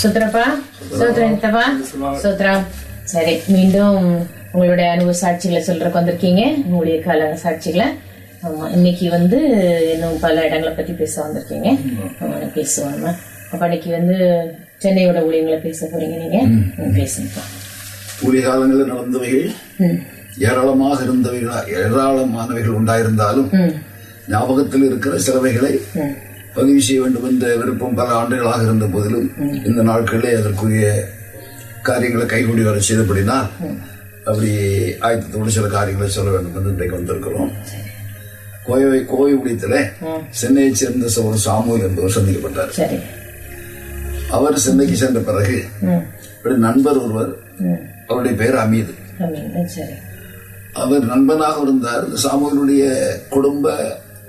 சுத்ரப்பா சோத்ரா சோத்ரா சரி மீண்டும் உங்களுடைய அனுபவ சாட்சிகளை சொல்றதுக்கு வந்திருக்கீங்க. உங்களுடைய கால சாட்சிகளை. ஆமா இன்னைக்கு வந்து இன்னும் பல இடங்களை பத்தி பேச வந்திருக்கீங்க. ஆமா, பேசுவாங்க அப்ப இன்னைக்கு வந்து சென்னையோட ஊழியங்களை பேச போறீங்க நீங்க. ம், பேசுங்கப்பா கூடிய காலங்களில் நடந்தவைகள் ஏராளமாக இருந்தவைகளா ஏராளமானவைகள் உண்டாயிருந்தாலும் ஞாபகத்தில் இருக்கிற சிலவைகளை. பதிவு செய்ய வேண்டும் என்ற விருப்பம் பல ஆண்டுகளாக இருந்த போதிலும் இந்த நாட்களிலே அதற்குரிய காரியங்களை கைகூடி வர செய்தபடினால் அப்படி ஆயத்தத்தோடு சில காரியங்களை சொல்ல வேண்டும் என்று இன்றைக்கு வந்திருக்கிறோம். கோவை கோவை ஊழியத்தில் சென்னையைச் சேர்ந்த ஒரு சாமுவேல் என்பவர் சந்திக்கப்பட்டார். அவர் சென்னைக்கு சென்ற பிறகு நண்பர் ஒருவர். அவருடைய பெயர் அமீது. அவர் நண்பனாக இருந்தார். சாமுவேலுடைய குடும்ப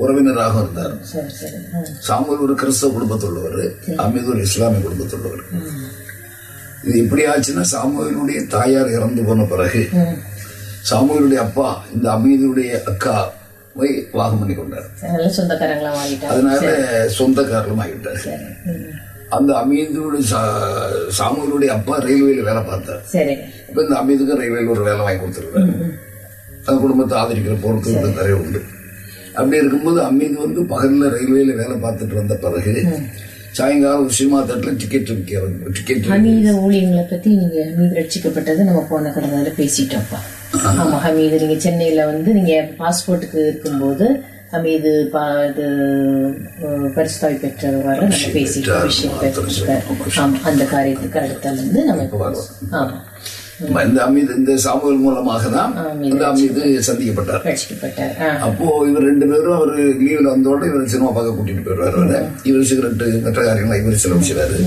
உறவினராக இருந்தார். சாமுவேல் ஒரு கிறிஸ்தவ குடும்பத்துள்ளவர் அமீது ஒரு இஸ்லாமிய குடும்பத்துள்ளவர். இது எப்படி ஆச்சுன்னா சாமுவேலுடைய தாயார் இறந்து போன பிறகு. சாமுவேலுடைய அப்பா இந்த அமீதுடைய அக்காவை வாகம் பண்ணி கொண்டார். அதனால சொந்தக்காரலும் ஆகிட்டார். அந்த அமீதுடைய சாமுவேலுடைய அப்பா ரயில்வேல வேலை பார்த்தார். இப்ப இந்த அமீதுக்கு ரயில்வேல ஒரு வேலை வாங்கி கொடுத்துருக்காரு. அந்த குடும்பத்தை ஆதரிக்கிற இந்த நிறைய உண்டு. அப்படி இருக்கும்போது அம்மீது வந்து பகல்ல ரயில்வேல வேலை பார்த்துட்டு வந்த பிறகு சாயங்காலம் சினிமா தேட்டர்ல டிக்கெட் விற்க டிக்கெட் ஹமீத ஊழியங்களை பத்தி நீங்க ஹமீது ரட்சிக்கப்பட்டது நம்ம போன கடந்தால பேசிட்டோம்ப்பா ஆமா ஹமீது நீங்க சென்னையில வந்து நீங்க பாஸ்போர்ட்டுக்கு இருக்கும்போது ஹமீது பா- இது பரிசுத்தாய் பெற்றவாறு நம்ம பேசிட்டோம் விஷயம் பெற்றிருக்கார் அந்த காரியத்துக்கு அடுத்தால இருந்து நம்ம இப்போ ஆமா. இந்த அமீது இந்த சாமுவேல் மூலமாக தான் இந்த அமீது சந்திக்கப்பட்டார். அப்போ இவர் ரெண்டு பேரும் அவர் லீவ்ல வந்தோட இவர் சினிமா பார்க்க கூட்டிட்டு போயிடுவாரு அவரை. இவர் சிகரெட் மற்ற காரியங்களை இவர் செலவு செய்வாரு.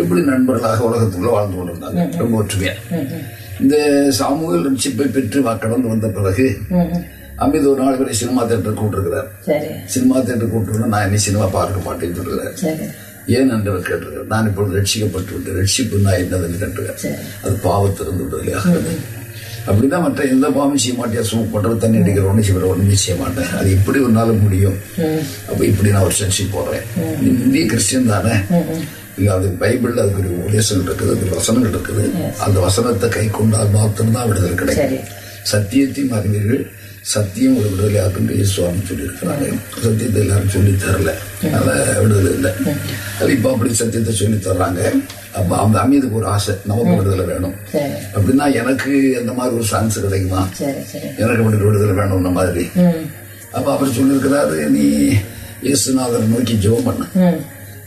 இப்படி நண்பர்களாக உலகத்துக்குள்ள வாழ்ந்து கொண்டிருந்தாங்க. ரொம்ப ஒற்றுமையா. இந்த சாமுவேல் ரட்சிப்பை பெற்று கடந்து வந்த பிறகு. அமித் ஒரு நாள் இவரை சினிமா தேட்டர் கூப்பிட்டுருக்கிறார் சினிமா தேட்டர் கூப்பிட்டு நான் இனி சினிமா பார்க்க மாட்டேன்னு சரி. ஏன் என்றவர் கேட்டிருக்கார்? நான் இப்பொழுது ரட்சிக்கப்பட்டு விட்டு ரட்சிப்புன்னா என்னதுன்னு கேட்டிருக்கார். சரி. அது பாவத்திலிருந்து விடுதலையாகிறது அப்படின்னா மற்ற எந்த பாவம் செய்ய மாட்டேன். ஸ்மோக் பண்றது தண்ணி அடிக்கிற ஒண்ணு செய்கிற ஒண்ணுமே செய்ய மாட்டேன். அது எப்படி நாள் முடியும். அப்ப இப்படி நான் ஒரு சென்சி போடுறேன். நீ இந்திய கிறிஸ்டியன் தானே? இல்ல அது பைபிள்ல அதுக்கு ஒரு உபதேசங்கள் இருக்குது அதுக்கு வசனங்கள் இருக்குது. அந்த வசனத்தை கை கொண்டால் மாத்திரம்தான் விடுதலை கிடைக்கும். சத்தியத்தையும் அறிவீர்கள். சத்தியம் ஒரு விடுதலை ஆக்குன்னு இயேசுவாமி சொல்லியிருக்கிறாங்க. சத்தியத்தை எல்லாரும் சொல்லி தரல அதனால விடுதலை இல்லை. அது இப்போ அப்படி சத்தியத்தை சொல்லி தர்றாங்க அப்ப அந்த அமீதுக்கு ஒரு ஆசை. நமக்கு விடுதலை வேணும். அப்படின்னா எனக்கு அந்த மாதிரி ஒரு சான்ஸ் கிடைக்குமா? எனக்கு மட்டும் விடுதலை வேணும்ன மாதிரி. அப்ப அவர் சொல்லியிருக்கிறாரு நீ இயேசுநாதரை நோக்கி ஜெபம் பண்ணு.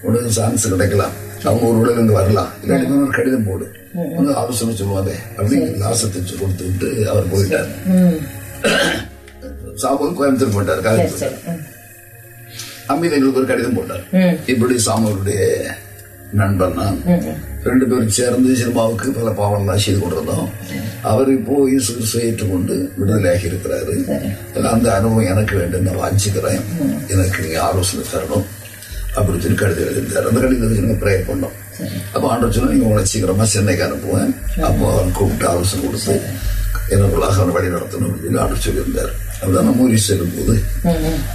உனக்கு சான்ஸ் கிடைக்கலாம். அவங்க ஒரு விடுதலை இங்க வரலாம். இல்லாட்டி ஒரு கடிதம் போடு. ஆலோசனை சொல்லுவாங்க. அப்படின்னு ஆசத்தை கொடுத்து விட்டு அவர் போயிட்டார். சாமுவல் கோயம்புத்தூர் போட்டார் சரி கோயம்புத்தூர் சரி. ம். அமீத் எங்களுக்கு ஒரு கடிதம் போட்டார். இப்படி சாமுவலுடைய நண்பன் நான். ரெண்டு பேரும் சேர்ந்து சினிமாவுக்கு பல பாவம்லாம் செய்து கொண்டிருந்தோம். அவர் இப்போ இயேசு ஏற்றுக்கொண்டு விடுதலையாகி இருக்கிறாரு. அந்த அனுபவம் எனக்கு வேண்டும் நான் வாஞ்சிக்கிறேன். எனக்கு நீங்க ஆலோசனை தரணும். அப்படி சொல்லி கடிதம் எழுதியிருந்தார். அந்த கடிதத்துக்கு நாங்கள் ப்ரேயர் பண்ணோம். அப்போ ஆண்டவர் சொன்னா நீங்க உங்களை சீக்கிரமா சென்னைக்கு அனுப்புவேன் அப்போ அவர் கூப்பிட்டு ஆலோசனை கொடுத்து எனக்குள்ளாக அவனை வழி நடத்தணும் அப்படின்னு ஆண்டவர் சொல்லியிருந்தார். அப்படிதான் நம்ம ஊரி செல்லும் போது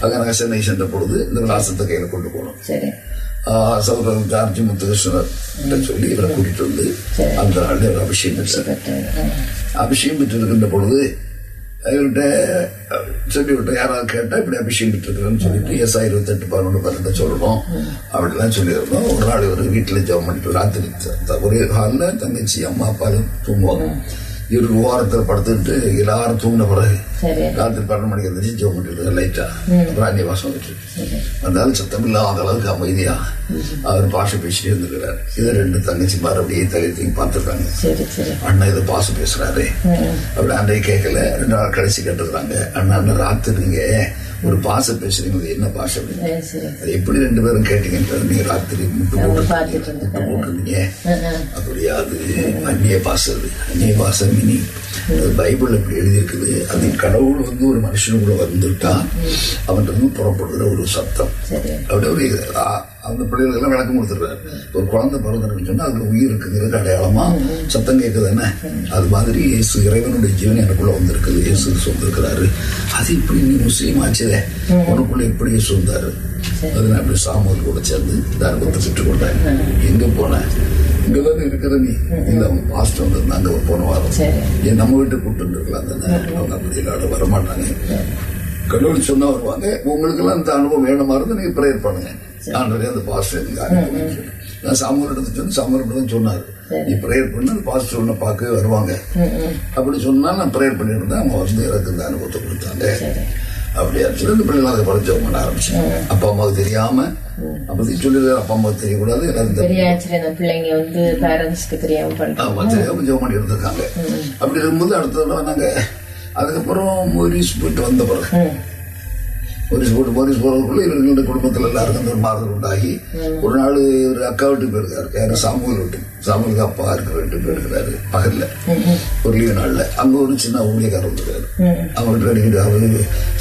அங்கே நாங்கள் சென்னை சென்ற பொழுது இந்த விலாசத்தை கையில் கொண்டு போனோம். சௌரவ் ஜார்ஜி முத்துகிருஷ்ணர் சொல்லி இவரை கூட்டிட்டு வந்து அந்த நாள் இவர் அபிஷேகம் பெற்றார். அபிஷேகம் பெற்றிருக்கின்ற பொழுது இவர்கிட்ட சொல்லிவிட்ட யாராவது கேட்டா இப்படி அபிஷேகம் பெற்றிருக்கிறேன்னு சொல்லிட்டு எஸ் இருபத்தெட்டு பதினொன்று பன்னெண்டு சொல்லணும். அப்படிலாம் சொல்லியிருந்தோம். ஒரு நாள் இவர் வீட்டில் ஜெபம் பண்ணிட்டு ராத்திரி ஒரே ஹாலில் தங்கச்சி அம்மா அப்பாலும் தூங்குவாங்க. இவர் ஓரத்தில் படுத்துக்கிட்டு எல்லாரும் தூங்கின பிறகு ராத்திரி பன்னெண்டு மணிக்கு எழுந்திரிச்சு ஜெபம் பண்ணிட்டு லைட்டா அப்புறம் அந்நிய வாசம் வச்சு வந்தாலும் சத்தம் இல்லாத அளவுக்கு அமைதியா அவர் பாஷை பேசிட்டே இருந்திருக்கிறார். இதை ரெண்டு தங்கச்சி மாதிரி அப்படியே தலை தூக்கி பார்த்துருக்காங்க. சரி சரி. அண்ணா இதை பாச பேசுறாரு. அப்படி அன்றைய கேட்கல. ரெண்டு நாள் கழிச்சு கேட்டுக்கிறாங்க அண்ணா அண்ணா ராத்திரி நீங்க ஒரு பாச பேசுறீங்க அது என்ன சரி அது எப்படி ரெண்டு பேரும் கேட்டீங்கன்றது நீங்க ராத்திரி முட்டு போட்டு முட்டு போட்டிருந்தீங்க. அப்படியா அது அந்நிய பாசம் அது. அந்நிய பாசம் மினி. அது பைபிள் இப்படி எழுதியிருக்குது. அது கடவுள் வந்து ஒரு மனுஷனுக்குள்ள வந்துட்டா அவன் இருந்து புறப்படுகிற ஒரு சத்தம். அப்படி ஒரு அந்த பிள்ளைகளுக்கெல்லாம் விளக்கம் கொடுத்துருக்காரு ஒரு குழந்தை பிறந்ததுன்னு சொன்னா அதுல உயிர் இருக்குங்கிறது அடையாளமா சத்தம் கேட்குது என்ன? அது மாதிரி இயேசு இறைவனுடைய ஜீவன் எனக்குள்ள வந்திருக்குது. இயேசு வந்திருக்கிறாரு. அது இப்படி நீ முஸ்லீம் ஆச்சுதே உனக்குள்ள எப்படி இயேசு வந்தாரு? அது நான் இப்படி சாமுவேல் கூட சேர்ந்து அனுபவத்தை பெற்றுக்கொண்டேன். எங்க போனேன் இங்கதானே இருக்கிற நீ. இல்ல அவங்க பாஸ்ட் வந்திருந்தாங்க போன வாரம். ஏன் நம்ம வீட்டுக்கு கூப்பிட்டு இருக்கலாம் தானே? அவங்க அப்படி இல்லாத வரமாட்டாங்க. கடவுள் சொன்னா வருவாங்க உங்களுக்கு எல்லாம் இந்த அனுபவம் வேணுமா இருந்து நீங்க ப்ரேயர் பண்ணுங்க. ஆண்டவரே அந்த பாஸ்டர் எனக்கு சொல்லி. நான் சாமுவேல் எடுத்து சொன்னேன் சாமுவேல் தான் சொன்னாரு. நீ ப்ரேயர் பண்ணு பாஸ்டர் ஒன்று பார்க்க வருவாங்க. அப்படி சொன்னா நான் ப்ரேயர் பண்ணியிருந்தேன். அவங்க வந்து எனக்கு இந்த அனுபவத்தை கொடுத்தாங்க. அப்படியா சொல்லி இந்த பிள்ளைகள் அதை படிச்சவங்க பண்ண ஆரம்பிச்சாங்க அப்பா அம்மாவுக்கு தெரியாம அப்படி சொல்லி அப்பா அம்மாவுக்கு தெரியக்கூடாது எல்லாரும் பிள்ளைங்க வந்து பேரண்ட்ஸ்க்கு தெரியாம ஆமா தெரியாம பண்ணி இருந்திருக்காங்க. அப்படி இருக்கும்போது அடுத்த தடவை நாங்க அதுக்கப்புறம் மோரிஸ் போயிட்டு வந்த பிறகு மோரிஸ் போட்டு மோரிஸ் போறதுக்குள்ள இவர்களுடைய குடும்பத்துல எல்லாருக்கும் அந்த மாறுதல் உண்டாகி ஒரு நாள் ஒரு அக்கா வீட்டுக்கு போயிருக்காரு. யாரு சாமுவேல் வீட்டு சாமுவேலுக்கு அப்பா இருக்கிற வீட்டுக்கு போயிருக்கிறாரு பகல்ல. ஒரு லீவு நாள்ல. அங்க ஒரு சின்ன ஊழியக்காரர் வந்துருக்காரு. அவங்கள்ட்ட அடிக்கிட்டு அவரு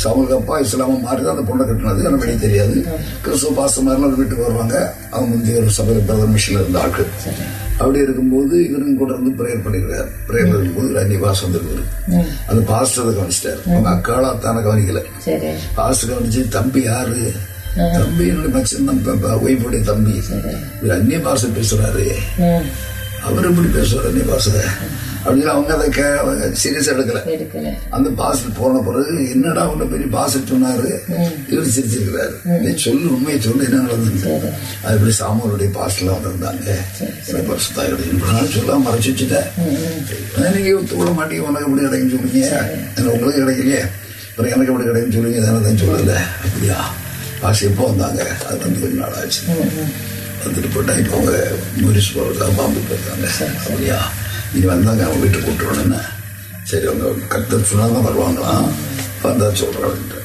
சாமுவேலுக்கு அப்பா இஸ்லாம மாறி தான் அந்த பொண்ணை கட்டினது எனக்கு வெளியே தெரியாது. கிறிஸ்துவ பாசம் மாதிரிலாம் ஒரு வீட்டுக்கு வருவாங்க. அவங்க முந்தைய ஒரு சபையில் பிரதர் மிஷில் இருந்த ஆட்கள். அப்படி இருக்கும்போது இவரும் கூட இருந்து ப்ரேயர் பண்ணிருக்காரு ப்ரேயர் இருக்கும்போது அன்னி பாஸ் வந்திருக்காரு அந்த பாஸ்டர் கவனிச்சிட்டாரு. அவங்க அக்காளா தானே கவனிக்கல. பாஸ்டர் கவனிச்சு தம்பி யாரு? தம்பி என்னுடைய மச்சன் ஒய்ஃபுடைய தம்பி. இவர் அந்நிய பாஷை பேசுறாரு. அவர் எப்படி பேசுவார் அந்நிய பாஷை அப்படின்னு அவங்க அதை சீரியஸ் எடுக்கல. அந்த பாஸ்டர் போன பிறகு என்னடா உன்ன பெரிய பாஸ்டர் சொன்னாரு? இவர் சிரிச்சிருக்கிறாரு. நீ சொல்லு உண்மையை சொல்லு என்ன நடந்தது அது இப்படி சாமுவலுடைய பாஸ்டர்லாம் வந்திருந்தாங்க. நான் சொல்லாம மறைச்சு வச்சுட்டேன். நீங்க தூள மாட்டீங்க உனக்கு எப்படி கிடைக்கும் சொல்லுங்க உங்களுக்கு கிடைக்கலையே. அப்புறம் எனக்கு எப்படி கிடைக்கும் சொல்லுங்க தானே சொல்லல. அப்படியா? பாஸ் எப்போ வந்தாங்க? அது வந்து கொஞ்ச நாள் ஆச்சு. வந்துட்டு போட்டா இப்போ அவங்க முரிஸ் போகிறதா பாம்பு போயிருக்காங்க அப்படியா? இனி வந்தாங்க அவங்க வீட்டுக்கு கூட்டுறோன்னு சரி அவங்க கத்தர் சொன்னா தான் வருவாங்களாம் வந்தா சொல்றாங்க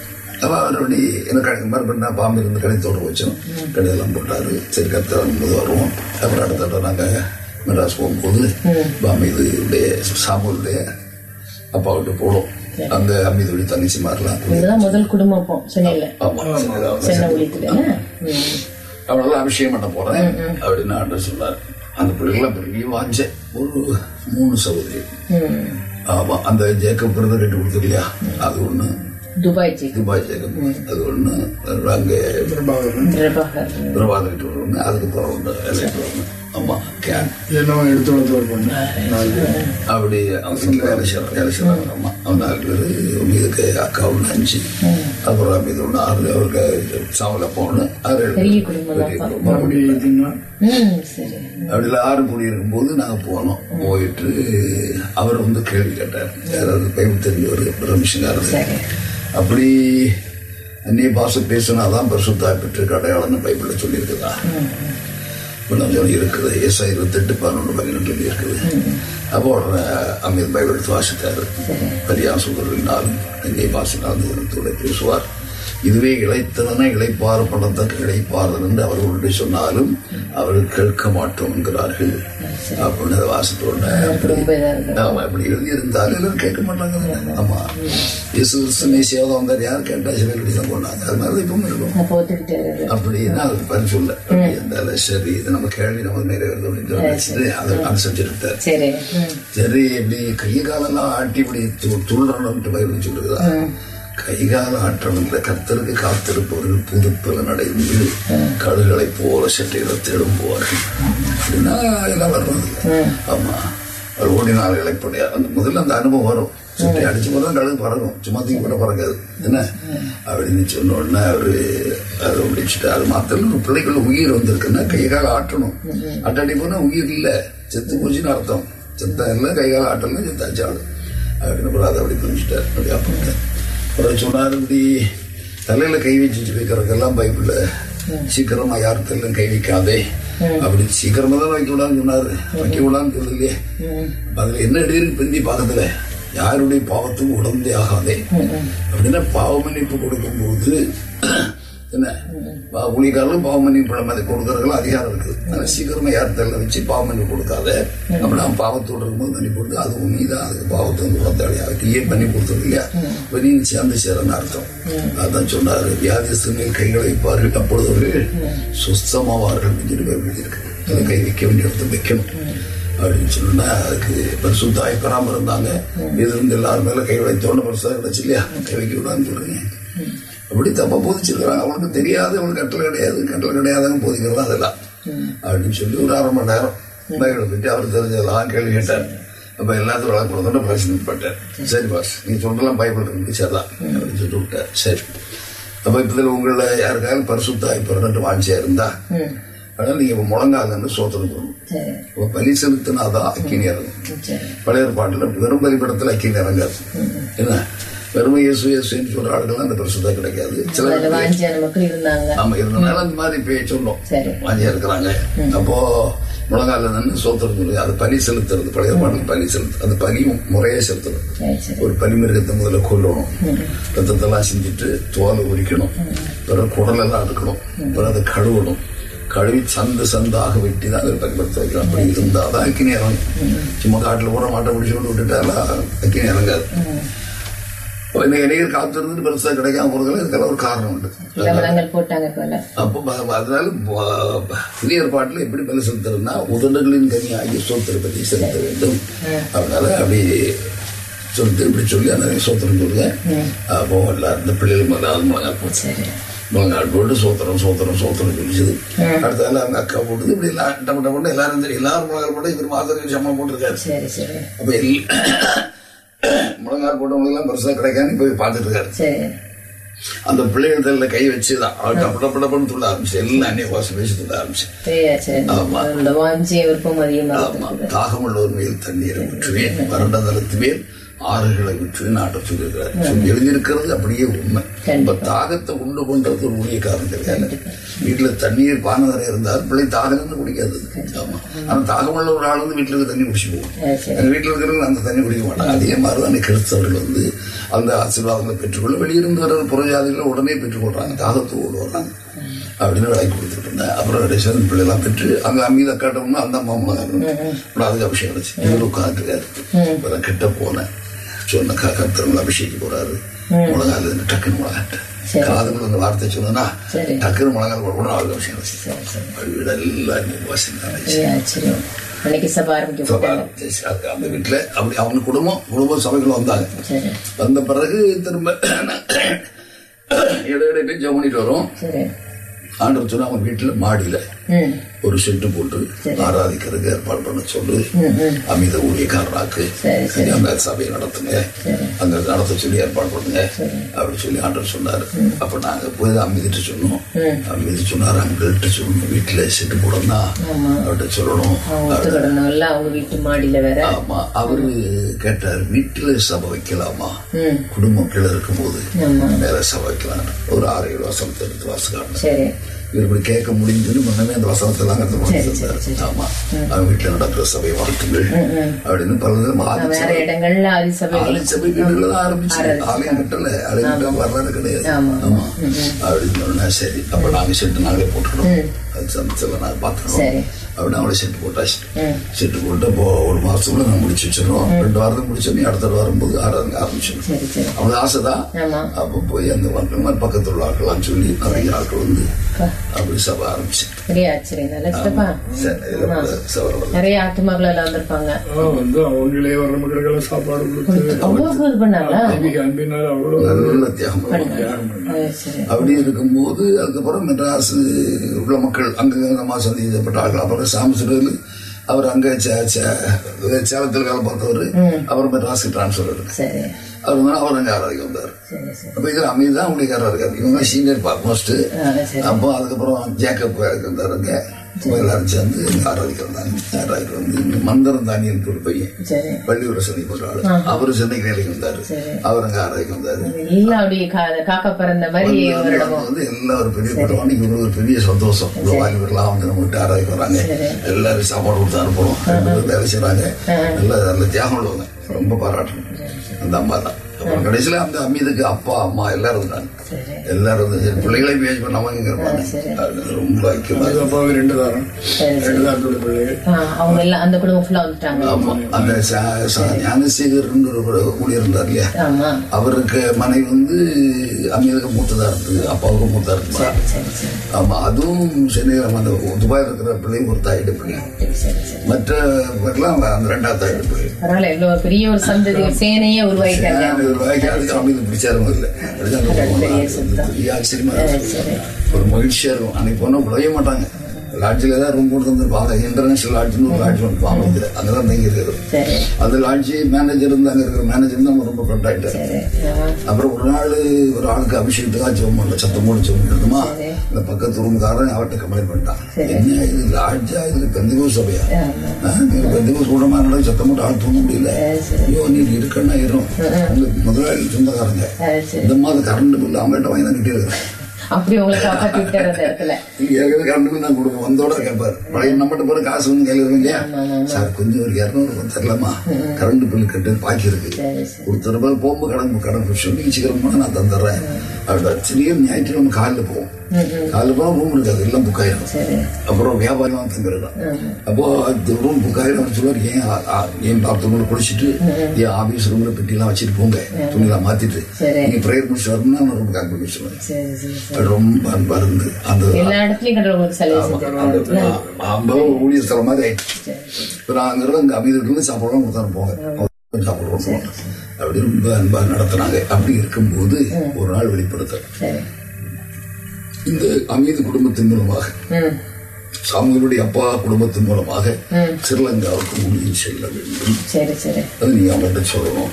அவன் அவருடைய எனக்கு கணக்கு மாதிரி பண்ணா பாம்பு இருந்து கடைத்தோடு வச்சோம் கடையெல்லாம் போட்டாரு. சரி கத்தர் வரும்போது வருவோம். அப்புறம் அடுத்த தடவை நாங்கள் மெட்ராஸ் போகும்போது பாம்பு இது சாமுடைய அப்பா விட்டு போனோம். அங்க அம்மிதுடைய தங்கச்சி இதுதான் முதல் குடும்பம் அவனெல்லாம் அபிஷேகம் பண்ண போறேன் அப்படின்னு ஆண்டர் சொன்னார். அந்த பிள்ளைகளாம் பெரிய வாஞ்ச ஒரு மூணு சகோதரி. ம். ஆமா அந்த ஜேக்கப் கட்டி கொடுத்தது இல்லையா? அது ஒண்ணு. Dubai Dubai Jacob. அது ஒண்ணு. அங்கே பிரபாகர் பிரபாத கட்டி ஒண்ணு அதுக்கப்புறம் ஒன்று எலக்ட்ரோ ஒண்ணு ஆமா கேன் என்ன எடுத்து வளர்த்து ஒரு பொண்ணு. அப்படி அவங்க வேலை செய்யறாங்க வேலை செய்யறாங்க ஆமா அவன் நாலு பேர் மீதுக்கு அக்கா ஒன்று அஞ்சு அப்புறம் மீது ஒன்று ஆறு அவருக்கு சாவல போகணும் ஆறு ஏழு பெரிய பேர். குடும்பம் பெரிய குடும்பம். அப்படி இதுன்னா ம் சரி அப்படி ஆறு கூடி இருக்கும்போது நாங்க போனோம் போயிட்டு அவர் வந்து கேள்வி கேட்டார் யாராவது பைபிள் தெரிஞ்சவர் பிரமிஷங்காரர் சரி அப்படி அந்நிய பாஷை பேசினாதான் பரிசுத்தாய் பெற்று அடையாளம்னு பைபிள்ல சொல்லியிருக்குதா இப்பெல்லாம் சொல்லி இருக்குது. ஏசா இருபத்தெட்டு பதினொன்று பதினெட்டு சொல்லி இருக்குது. அப்போ உடனே அமீர் பைபிள் வாசித்தாரு. பெரியா சொல்கிறாலும் அந்நிய பாஷையினால் துணை பேசுவார் இதுவே இழைத்ததன இழைப்பாறு பணத்தக்க இழைப்பார்கள் என்று அவர்களுடைய சொன்னாலும் அவர்கள் கேட்க மாட்டோம் என்கிறார்கள். அப்படின்னு அதை வாசித்த உடனே ரொம்ப இதா இருக்கு ஆமா இப்படி எழுதி இருந்தாலும் எல்லாரும் கேட்க மாட்டாங்க. ஆமா. இயேசு மேசியாவது வந்தார். யார் கேட்டா? சிவகடி தான் போனாங்க அது மாதிரி இப்பவும் இருக்கும். அப்படின்னா அது பதில் சொல்ல? அப்படி இருந்தாலும் சரி இது நம்ம கேள்வி நமக்கு நிறைவேறுது அப்படின்னு அதை அனுசரிச்சுட்டு சரி. இப்படி கை காலெல்லாம் ஆட்டி இப்படி து- துள்ளுறணும்ட்டு பயிர் சொல்லுதா கை கால ஆற்றணுங்கிற கத்தருக்கு காத்திருப்பவர்கள் புதுப்பல நடைந்து கழுகளை போல சட்டைகளை தேடும் போவார்கள் அப்படின்னா எல்லாம் வர்றது ஆமா. அவர் ஓடினால் இழைப்படையா அந்த முதல்ல அந்த அனுபவம் வரும். சுற்றி அடிச்சு போது கழுகு பறக்கும். சும்மா தூக்கி கூட பறக்காது. என்ன? அப்படின்னு சொன்ன உடனே அவரு அதை முடிச்சுட்டு அது மாத்திரம் ஒரு பிள்ளைக்குள்ள உயிர் வந்திருக்குன்னா கை கால ஆட்டணும் ஆட்டாடி போனா உயிர் இல்ல. செத்து போச்சுன்னு அர்த்தம். செத்தா இல்லை கை கால ஆட்டலாம் செத்தாச்சு அப்படின்னு கூட அதை அப்படி புரிஞ்சுட்டார். அப்படி அப்படி சொன்னார் இப்படி தலையில கை வச்சுட்டு வைக்கிறதுக்கெல்லாம் பைபிள்ல சீக்கிரமா யார் தலையிலும் கை வைக்காதே. அப்படி சீக்கிரமா தான் வைக்க விடான்னு சொன்னாரு. வைக்க விடான்னு சொல்லலையே. அதுல என்ன எழுதிருக்கு பிந்தி பாக்கத்துல யாருடைய பாவத்துக்கும் உடம்பே ஆகாதே அப்படின்னா பாவ மன்னிப்பு கொடுக்கும்போது என்ன? பா- பாவம் பாவ மன்னிப்பு நம்ம அதை கொடுக்கறதுல அதிகாரம் இருக்குது ஆனா சீக்கிரமா யார் தலையில வச்சு பாவம் மன்னிப்பு கொடுக்காத. நம்ம நான் பாவத்தோடு இருக்கும்போது மன்னிப்பு கொடுத்து அது உண்மைதான் அதுக்கு பாவத்தை வந்து உடந்தாளியா நீயே பண்ணி கொடுத்தது இல்லையா? இப்ப சேர்ந்து சேரன்னு அர்த்தம். அதான் சொன்னாரு வியாதிஸ்து மேல் கைகளை வைப்பார்கள். அப்பொழுது அவர்கள் சுஸ்தமாவார்கள் சொல்லி இருக்கு அதை கை வைக்க வேண்டிய இடத்துல வைக்கணும். அப்படின்னு சொன்னா அதுக்கு பரிசுத்தாய் ஆய்ப்பராம இருந்தாங்க. இருந்து எல்லாரும் மேல கை வைத்தோன்னு பரிசா கிடைச்சு இல்லையா கை வைக்க விடான்னு சொல்றீங்க. அப்படி தப்பா போதிச்சிருக்கிறாங்க அவனுக்கு தெரியாது அவனுக்கு கட்டளை கிடையாது. கட்டளை கிடையாதுன்னு போதிக்கிறதா அதெல்லாம். அப்படின்னு சொல்லி ஒரு அரை மணி நேரம் பைபிளை பற்றி அவர் தெரிஞ்சதெல்லாம் கேள்வி கேட்டார். அப்ப எல்லாத்தையும் வளர்க்க கொடுத்தோம் பிரச்சனை பட்டார் சரி பாஸ் நீ சொல்றலாம் பைபிள் இருக்கு சரிதான் அப்படின்னு சொல்லிட்டு விட்டார். சரி. அப்ப இப்ப உங்கள யாருக்காவது பரிசுத்தாய் பிறந்துட்டு வாஞ்சியா இருந்தா? அதனால நீங்க இப்ப முழங்காலன்னு சோதனை பண்ணணும் பலி செலுத்தினாதான் அக்கினி இறங்கும். பழைய ஏற்பாட்டுல வெறும் பலிபடத்துல அக்கினி இறங்காது. என்ன? வெறும் இயேசு இயேசுன்னு சொல்ற ஆளுகள் அந்த பரிசுத்தா கிடைக்காது. சில நம்ம இருந்தனால அந்த மாதிரி போய் சரி. வாஞ்சியா இருக்கிறாங்க. அப்போ முழங்கால நின்று சோத்திரம் சொல்லி அது பலி செலுத்துறது பழைய பாடல் பலி செலுத்து அந்த பலி முறையே சரி ஒரு பனிமிருகத்தை முதல்ல கொல்லணும். ரத்தத்தெல்லாம் செஞ்சுட்டு தோலை உரிக்கணும். பிறகு குடலெல்லாம் எடுக்கணும் பிறகு அதை கழுவணும். கழுவி சந்து சந்தாக வெட்டி தான் அதை பயன்படுத்த வைக்கணும் அப்படி இருந்தால் தான் அக்கினி இறங்கும். சும்மா காட்டில் போட மாட்டை பிடிச்சு கொண்டு விட்டுட்டாலாம் அக்கினி இறங்காது. இன்னைக்கு இடையில் காத்திருந்து பெருசா கிடைக்காம போறதுல இதுக்கெல்லாம் ஒரு காரணம் உண்டு அப்போ அதனால புதிய ஏற்பாட்டில் எப்படி பலி செலுத்துறதுன்னா உதடுகளின் கனியாகி சோத்திரப்பதி செலுத்த வேண்டும் அதனால அப்படி சொல்லிட்டு இப்படி சொல்லி அந்த சோத்திரம் சொல்லுங்க அப்போ எல்லாரும் இந்த பிள்ளைகள் முதலாவது முழங்கால் போச்சு முழங்கால் போட்டு சோத்திரம் சோத்திரம் சோத்திரம் சொல்லிச்சது அடுத்தால அவங்க அக்கா போட்டது இப்படி எல்லாம் டம்ம டம்ம எல்லாரும் தெரியும் எல்லாரும் முழங்கால் போட்டு இவர் மாதத்துக்கு சம்பளம் போட்டிருக்காரு அப்ப எல்லா முழங்கால் போட்டவங்களுக்கு எல்லாம் பெருசா கிடைக்கான்னு போய் பார்த்துட்டு இருக்காரு. அந்த பிள்ளைகள் தலையில கை டப்பு டப்பு டப்புன்னு துள்ள ஆரம்பிச்சு. எல்லாம் அன்னைய வாசம் பேசி துள்ள ஆரம்பிச்சு. ஆமா. ஆமா. தாகமுள்ளவர் மேல் தண்ணீரை விற்றுவேன் வறண்ட தளத்து மேல் ஆறுகளை விற்றுவேன் ஆட்ட சொல்லியிருக்கிறார் சொல்லி எழுதியிருக்கிறது அப்படியே உண்மை. இப்ப தாகத்தை உண்டு பண்றது ஒரு ஊழியக்காரன் கிடையாது. வீட்டுல தண்ணீர் பானதரை இருந்தால் பிள்ளை தாகம் குடிக்காது. ஆமா. ஆனா தாகமுள்ள ஒரு ஆள் வந்து வீட்டுல இருக்க தண்ணி குடிச்சு சரி. எங்க வீட்டுல இருக்கிறவங்க அந்த தண்ணி குடிக்க மாட்டாங்க. அதே மாதிரிதான் கிறிஸ்தவர்கள் வந்து அந்த ஆசீர்வாதங்களை பெற்றுக்கொள்ள வெளியிருந்து வர புறஜாதிகளை உடனே பெற்றுக்கொள்றாங்க. தாகத்தோடு வர்றாங்க. அப்படின்னு விலைக்கு கொடுத்துட்டு இருந்தேன் அப்புறம் கடைசியாக பிள்ளைலாம் பெற்று அங்க அம்மீத காட்டணும்னா அந்த அம்மா முழங்காட்டு அப்புறம் அதுக்கு அபிஷேகம் வச்சு இவரு உட்காந்துருக்காரு கிட்ட போனேன் சொன்ன கத்திரங்கள் அபிஷேகிக்க போறாரு இருந்து டக்குன்னு முழங்காட்டு காதுகள் அந்த வார்த்தை சொன்னா. டக்குன்னு முழங்கால் போடணும் அவருக்கு அபிஷேகம் வீடெல்லாம் வாசனை அந்த வீட்டுல அப்படி அவங்க குடும்பம் குடும்ப சபைகள் வந்தாங்க வந்த பிறகு திரும்ப இடையிடையே ஜெபம் பண்ணிட்டு வரோம் ஆண்டவர் சொன்னா அவங்க வீட்டுல மாடியில ஒரு செட்டு போட்டு ஆராதிக்கிறதுக்கு ஏற்பாடு பண்ண சொல்லு. அமித ஊழியக்காரராக்கு. அங்க சபையை நடத்துங்க. அங்க நடத்த சொல்லி ஏற்பாடு பண்ணுங்க. அப்படி சொல்லி ஆண்டவர் சொன்னாரு. அப்ப நாங்க போய் அமிதிட்டு சொன்னோம். அமிதி சொன்னாரு அங்கிட்ட சொல்லணும் வீட்டுல செட்டு போடணும்னா அவர்கிட்ட சொல்லணும். அவங்க வீட்டு மாடியில வேற. ஆமா. அவரு கேட்டார் வீட்டுல சபை வைக்கலாமா? குடும்பம் கீழே இருக்கும்போது ஆமா. மேல சபை வைக்கலாம். ஒரு ஆறு ஏழு எடுத்து வாசிக்காங்க சரி. இவர் இப்படி கேட்க முடியும்னு முன்னமே அந்த வசனத்தை எல்லாம் கருத்து ஆமா. அவங்க வீட்டுல நடக்கிற சபை வாழ்த்துங்கள் அப்படின்னு பல மாறி வேற இடங்கள்ல அதிசபைகள் ஆலய சபை வீடுல தான் ஆரம்பிச்சு. ஆலயம் கட்டல. ஆலயம் கட்டாம வர்றது கிடையாது. ஆமா. அப்படின்னு சொன்னா சரி அப்ப நாங்க செட்டு நாங்களே போட்டுக்கிறோம். அது சமைச்சல பாத்துக்கிறோம். சரி. அப்படின்னு அவளை செட்டு போட்டாச்சு. செட்டு போட்டு இப்போ ஒரு மாசத்துக்குள்ள நாங்க முடிச்சு வச்சிடறோம். ரெண்டு வாரத்துக்கு முடிச்சோன்னே அடுத்த வரும்போது ஆராதனை ஆரம்பிச்சிடும் அவளுக்கு ஆசைதான். அப்ப போய் அந்த மக்கள் பக்கத்துல உள்ள ஆட்கள்லாம் சொல்லி நிறைய ஆட்கள் வந்து அப்படி சபை ஆரம்பிச்சு. நிறைய ஆத்துமகள் எல்லாம் வந்திருப்பாங்க. வந்து அவங்களே வர்ற மக்களுக்கெல்லாம் சாப்பாடு அப்படி இருக்கும்போது அதுக்கப்புறம் மெட்ராஸ் உள்ள மக்கள் அங்க நம்ம சந்திக்கப்பட்ட ஆட்கள் அப்புறம் சாமசுரல் அவர் அங்க சேலத்தில் வேலை பார்த்தவர் அவர் மெட்ராஸுக்கு டிரான்ஸ்ஃபர் சரி. அவர் அவர் அங்க ஆராதிக்க வந்தார் அப்ப இது அமைதிதான் ஊழியக்காரா இருக்காரு. இவங்க சீனியர் மோஸ்ட் ஆ, சரி. அப்போ அதுக்கப்புறம் ஜேக்கப் இருந்தார் அங்க. எல்லாரும் சேர்ந்து ஆராதிக்க வந்தாங்க ஆராதிக்க வந்து மந்திரம் தானியல் ஒரு பையன் பள்ளியூர சென்னை ஆளு அவரு சென்னைக்கு வேலைக்கு வந்தாரு. அவர் அங்க ஆராதிக்க வந்தாரு காக்கா பிறந்த மாதிரி வந்து எல்லாம் ஒரு பெரிய கூட்டம் இவங்களுக்கு ஒரு பெரிய சந்தோஷம். இவ்வளவு வாலிபர்லாம் வந்து நம்ம விட்டு ஆராய்ச்சி வராங்க. எல்லாரும் சாப்பாடு கொடுத்து பேரும் வேலை செய்யறாங்க நல்ல நல்ல தியாகம் உள்ளவங்க. ரொம்ப பாராட்டணும். அந்த அம்மா தான். கடைசியில அந்த அம்மீதுக்கு அப்பா அம்மா எல்லாரும் இருந்தாங்க. எல்லாரும் வந்து சரி, பிள்ளைகளே பேஜ் பண்ணாம இங்க இருப்பாங்க. சரி. அது ரொம்ப ஐக்கியமா அது அப்பாவே ரெண்டு தாரம். ரெண்டு தாரத்தோட பிள்ளைகள் ஆ, அவங்க எல்லாம் அந்த குடும்பம் ஃபுல்லா வந்துட்டாங்க. ஆமா. அந்த ஞானசேகர்னு ஒரு ஊழியர் இருந்தார் இல்லையா? ஆமா. அவருக்கு மனைவி வந்து அம்மீதுக்கு மூத்ததா இருந்தது அப்பாவுக்கு மூத்தா இருந்தா ஆமா அதுவும் சென்னையில் அந்த துபாயில் இருக்கிற பிள்ளையும் ஒரு தாயிட பிள்ளை மற்றவர்கள்லாம் அந்த ரெண்டாவது தாயிட பிள்ளை பெரிய ஒரு சந்ததி சேனையே உருவாயிட்டாங்க ஒரு வாய்க்கு அதுக்கு அமைதி பிடிச்சாரும் இல்லை பெரிய ஆச்சரியமா ஒரு மகிழ்ச்சியா இருக்கும். அன்னைக்கு போனா விளைய மாட்டாங்க. லாட்ஜில் தான் ரூம் போட்டு தந்துருப்பாங்க இன்டர்நேஷனல் லாட்ஜ்னு ஒரு லாட்ஜ் ஒன்று பாம்பு அங்கதான் தங்கி இருக்கிறது அந்த லாட்ஜி மேனேஜர் இருந்து அங்க இருக்கிற மேனேஜர் தான் ரொம்ப ஆமா. அப்புறம் ஒரு நாள் ஒரு ஆளுக்கு அபிஷேகத்துக்கு ஆச்சு. பண்ணல சத்தம் போட்டு சொல்லிருக்குமா சரி. இந்த பக்கத்து ரூம்காரன் அவர்கிட்ட கம்ப்ளைண்ட் பண்ணிட்டான். என்ன இது? லாட்ஜா இதுல பெந்திகோ சபையா? ஆமா. பெந்திகோ கூடமா நடந்து சத்தம் போட்டு ஆள் தூங்க முடியல. ஐயோ நீ இருக்கன்னா இரும் உங்க முதலாளி சொந்தக்காரங்க. இந்த மாதிரி கரண்ட் பில் அவங்கள்ட்ட வாங்கி தான் கட்டி இருக்கிறேன் அப்படி உங்களை காப்பாத்தி விட்டுற அந்த இடத்துல இங்க ஏற்கனவே கரண்ட் பில் நான் கொடுப்போம் வந்தோட கேட்பாரு. பழைய நம்மகிட்ட போற காசு வந்து கையில இருக்கு இல்லையா? சார் கொஞ்சம் ஒரு இரநூறு தரலாமா? கரண்ட் பில் கட்டு பாக்கி இருக்கு. சரி சரி. கொடுத்த ரூபாய் போகும்போது கடன் கடன் சொல்லி சீக்கிரம் நான் தந்துடுறேன் அப்படி திடீர்னு ஞாயிற்றுக்கிழமை காலையில் போவோம். காலையில் போனால் ரூம் இருக்காது எல்லாம் புக் ஆயிடும். அப்புறம் வியாபாரம் தங்குறோம் அப்போ அந்த ரூம் புக் ஆயிடும் சொல்லுவார். ஏன் ஏன் பாத்ரூம்ல குடிச்சிட்டு ஏன் ஆபீஸ் ரூம்ல பெட்டிலாம் வச்சுட்டு போங்க? துணியெல்லாம் மாத்திட்டு. நீங்க ப்ரேயர் முடிச்சு வரணும்னா ரூம் கால் பண்ணி அது ரொம்ப அன்பா இருந்து அந்த ஊழியர் ஸ்தலம் மாதிரி இப்போ அங்கிருந்து அங்கே அமைதியிலிருந்து சாப்பிடலாம் கொடுத்தாரு போங்க. சாப்பிடுவோம் போங்க. அப்படி ரொம்ப அன்பா நடத்துனாங்க. அப்படி இருக்கும்போது ஒரு நாள் வெளிப்படுத்த இந்த அமீது குடும்பத்தின் மூலமாக ம் சாமுவேலுடைய அப்பா குடும்பத்தின் மூலமாக ஸ்ரீலங்காவுக்கு ஊழியம் செல்ல வேண்டும். அது நீங்க அவங்கள்ட்ட சொல்லணும்.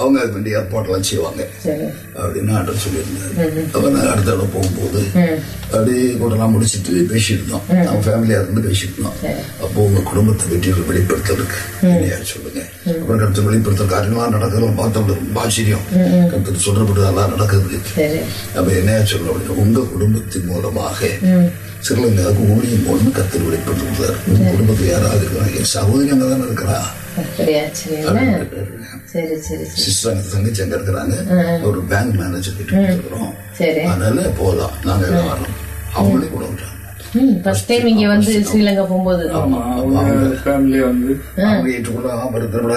அவங்க அதுக்கு வேண்டிய ஏற்பாட்டெல்லாம் செய்வாங்க. அப்படின்னு ஆர்டர் சொல்லியிருந்தாரு. அப்ப நான் அடுத்த இடம் போகும்போது அப்படியே கூட்டலாம் முடிச்சிட்டு பேசிட்டு இருந்தோம் அவங்க ஃபேமிலியா இருந்து பேசிட்டு இருந்தோம் அப்போ உங்க குடும்பத்தை வெற்றிகள் வெளிப்படுத்துறதுக்கு என்னையா சொல்லுங்க. அப்புறம் கருத்து வெளிப்படுத்துற காரியங்களாம் நடக்கிறோம் பார்த்தோம் ரொம்ப ஆச்சரியம். கருத்து சொல்றப்பட்டதெல்லாம் நடக்குது. சரி. அப்ப என்னையா சொல்ல அப்படின்னு உங்க குடும்பத்தின் மூலமாக சிறுலங்காவுக்கு ஊழியம் போடணும் கத்தர் வெளிப்படுத்துறாரு உங்க குடும்பத்தில் யாராவது இருக்கிறாங்க? என் சகோதரி அங்கே தானே இருக்கிறா? அப்படியா? சரி சரி சரி சரி. சிஸ்டர் அங்க தங்கச்சி அங்க இருக்கிறாங்க. ஒரு பேங்க் மேனேஜர் கிட்ட இருக்கிறோம் சரி. அதனால போலாம். நாங்க வரோம் அவங்களே கூட விட்டாங்க ஃபர்ஸ்ட் டைம் இங்க வந்து ஸ்ரீலங்கா போகும்போது. ஆமா அவங்க வந்து.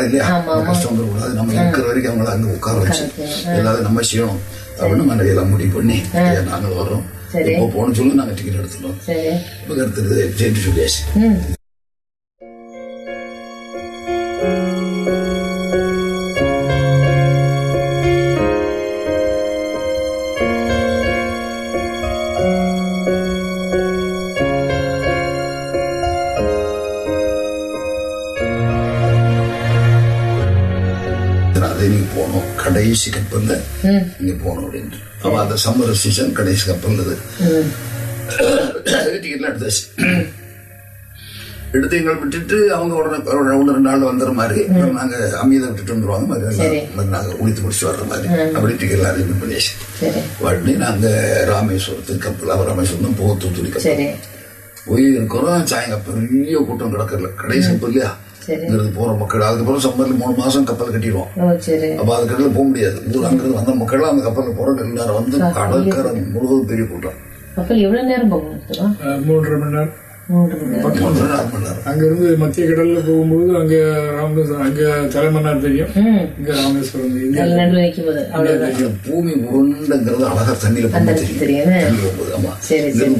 இல்லையா? அந்த கஷ்டம் வந்துடக்கூடாது. நம்ம இருக்கிற வரைக்கும் அவங்கள அங்க உட்கார வச்சு எல்லாரும் நம்ம செய்யணும். அப்படின்னு மனைவி எல்லாம் முடிவு பண்ணி ஐயா, நாங்க வரோம். இப்போ போன சொல்லி நாங்க டிக்கெட் எடுத்துட்டோம். இப்போ கருத்து சொல்லியாச்சு. கடைசி கப்பல்ல நீங்க போனோம் அப்படின்ட்டு அப்ப அந்த சம்மர் சீசன் கடைசி கப்பல் அது டிக்கெட்லாம் எடுத்தாச்சு. எடுத்து எங்களை விட்டுட்டு அவங்க உடனே ஒன்று ரெண்டு நாள் வந்துடுற மாதிரி. நாங்க அமீதை விட்டுட்டு வந்துருவாங்க. மாதிரி. எல்லாம் நாங்க உழித்து முடிச்சு வர்ற மாதிரி. அப்படி டிக்கெட் அரேஞ்ச் பண்ணியாச்சு. உடனே நாங்க ராமேஸ்வரத்துக்கு கப்பல் ராமேஸ்வரம் போக சரி. போய் இருக்கிறோம். சாயங்க பெரிய கூட்டம் கிடக்கல கடைசி கப்பல் இல்லையா. இங்கிருந்து போற மக்கள் அதுக்கப்புறம் சம்மர்ல மூணு மாசம் கப்பல் கட்டிடுவோம். அப்ப அது கடல்ல போக முடியாது. அங்கிருந்து வந்த மக்கள் அந்த கப்பல்ல போற எல்லாரும் வந்து கடற்கரை முழுவதும் பெரிய கூட்டம். கப்பல் எவ்வளவு நேரம் போகும் மூன்றரை மணி நேரம். அங்கிருந்து மத்திய கடல்ல போகும்போது அங்க ராமேஸ்வரம் அங்க தலைமன்னார் தெரியும். இங்க ராமேஸ்வரம் தெரியும். பூமி உருண்டைங்கிறது அழகா தண்ணியில அந்த தெரியும்.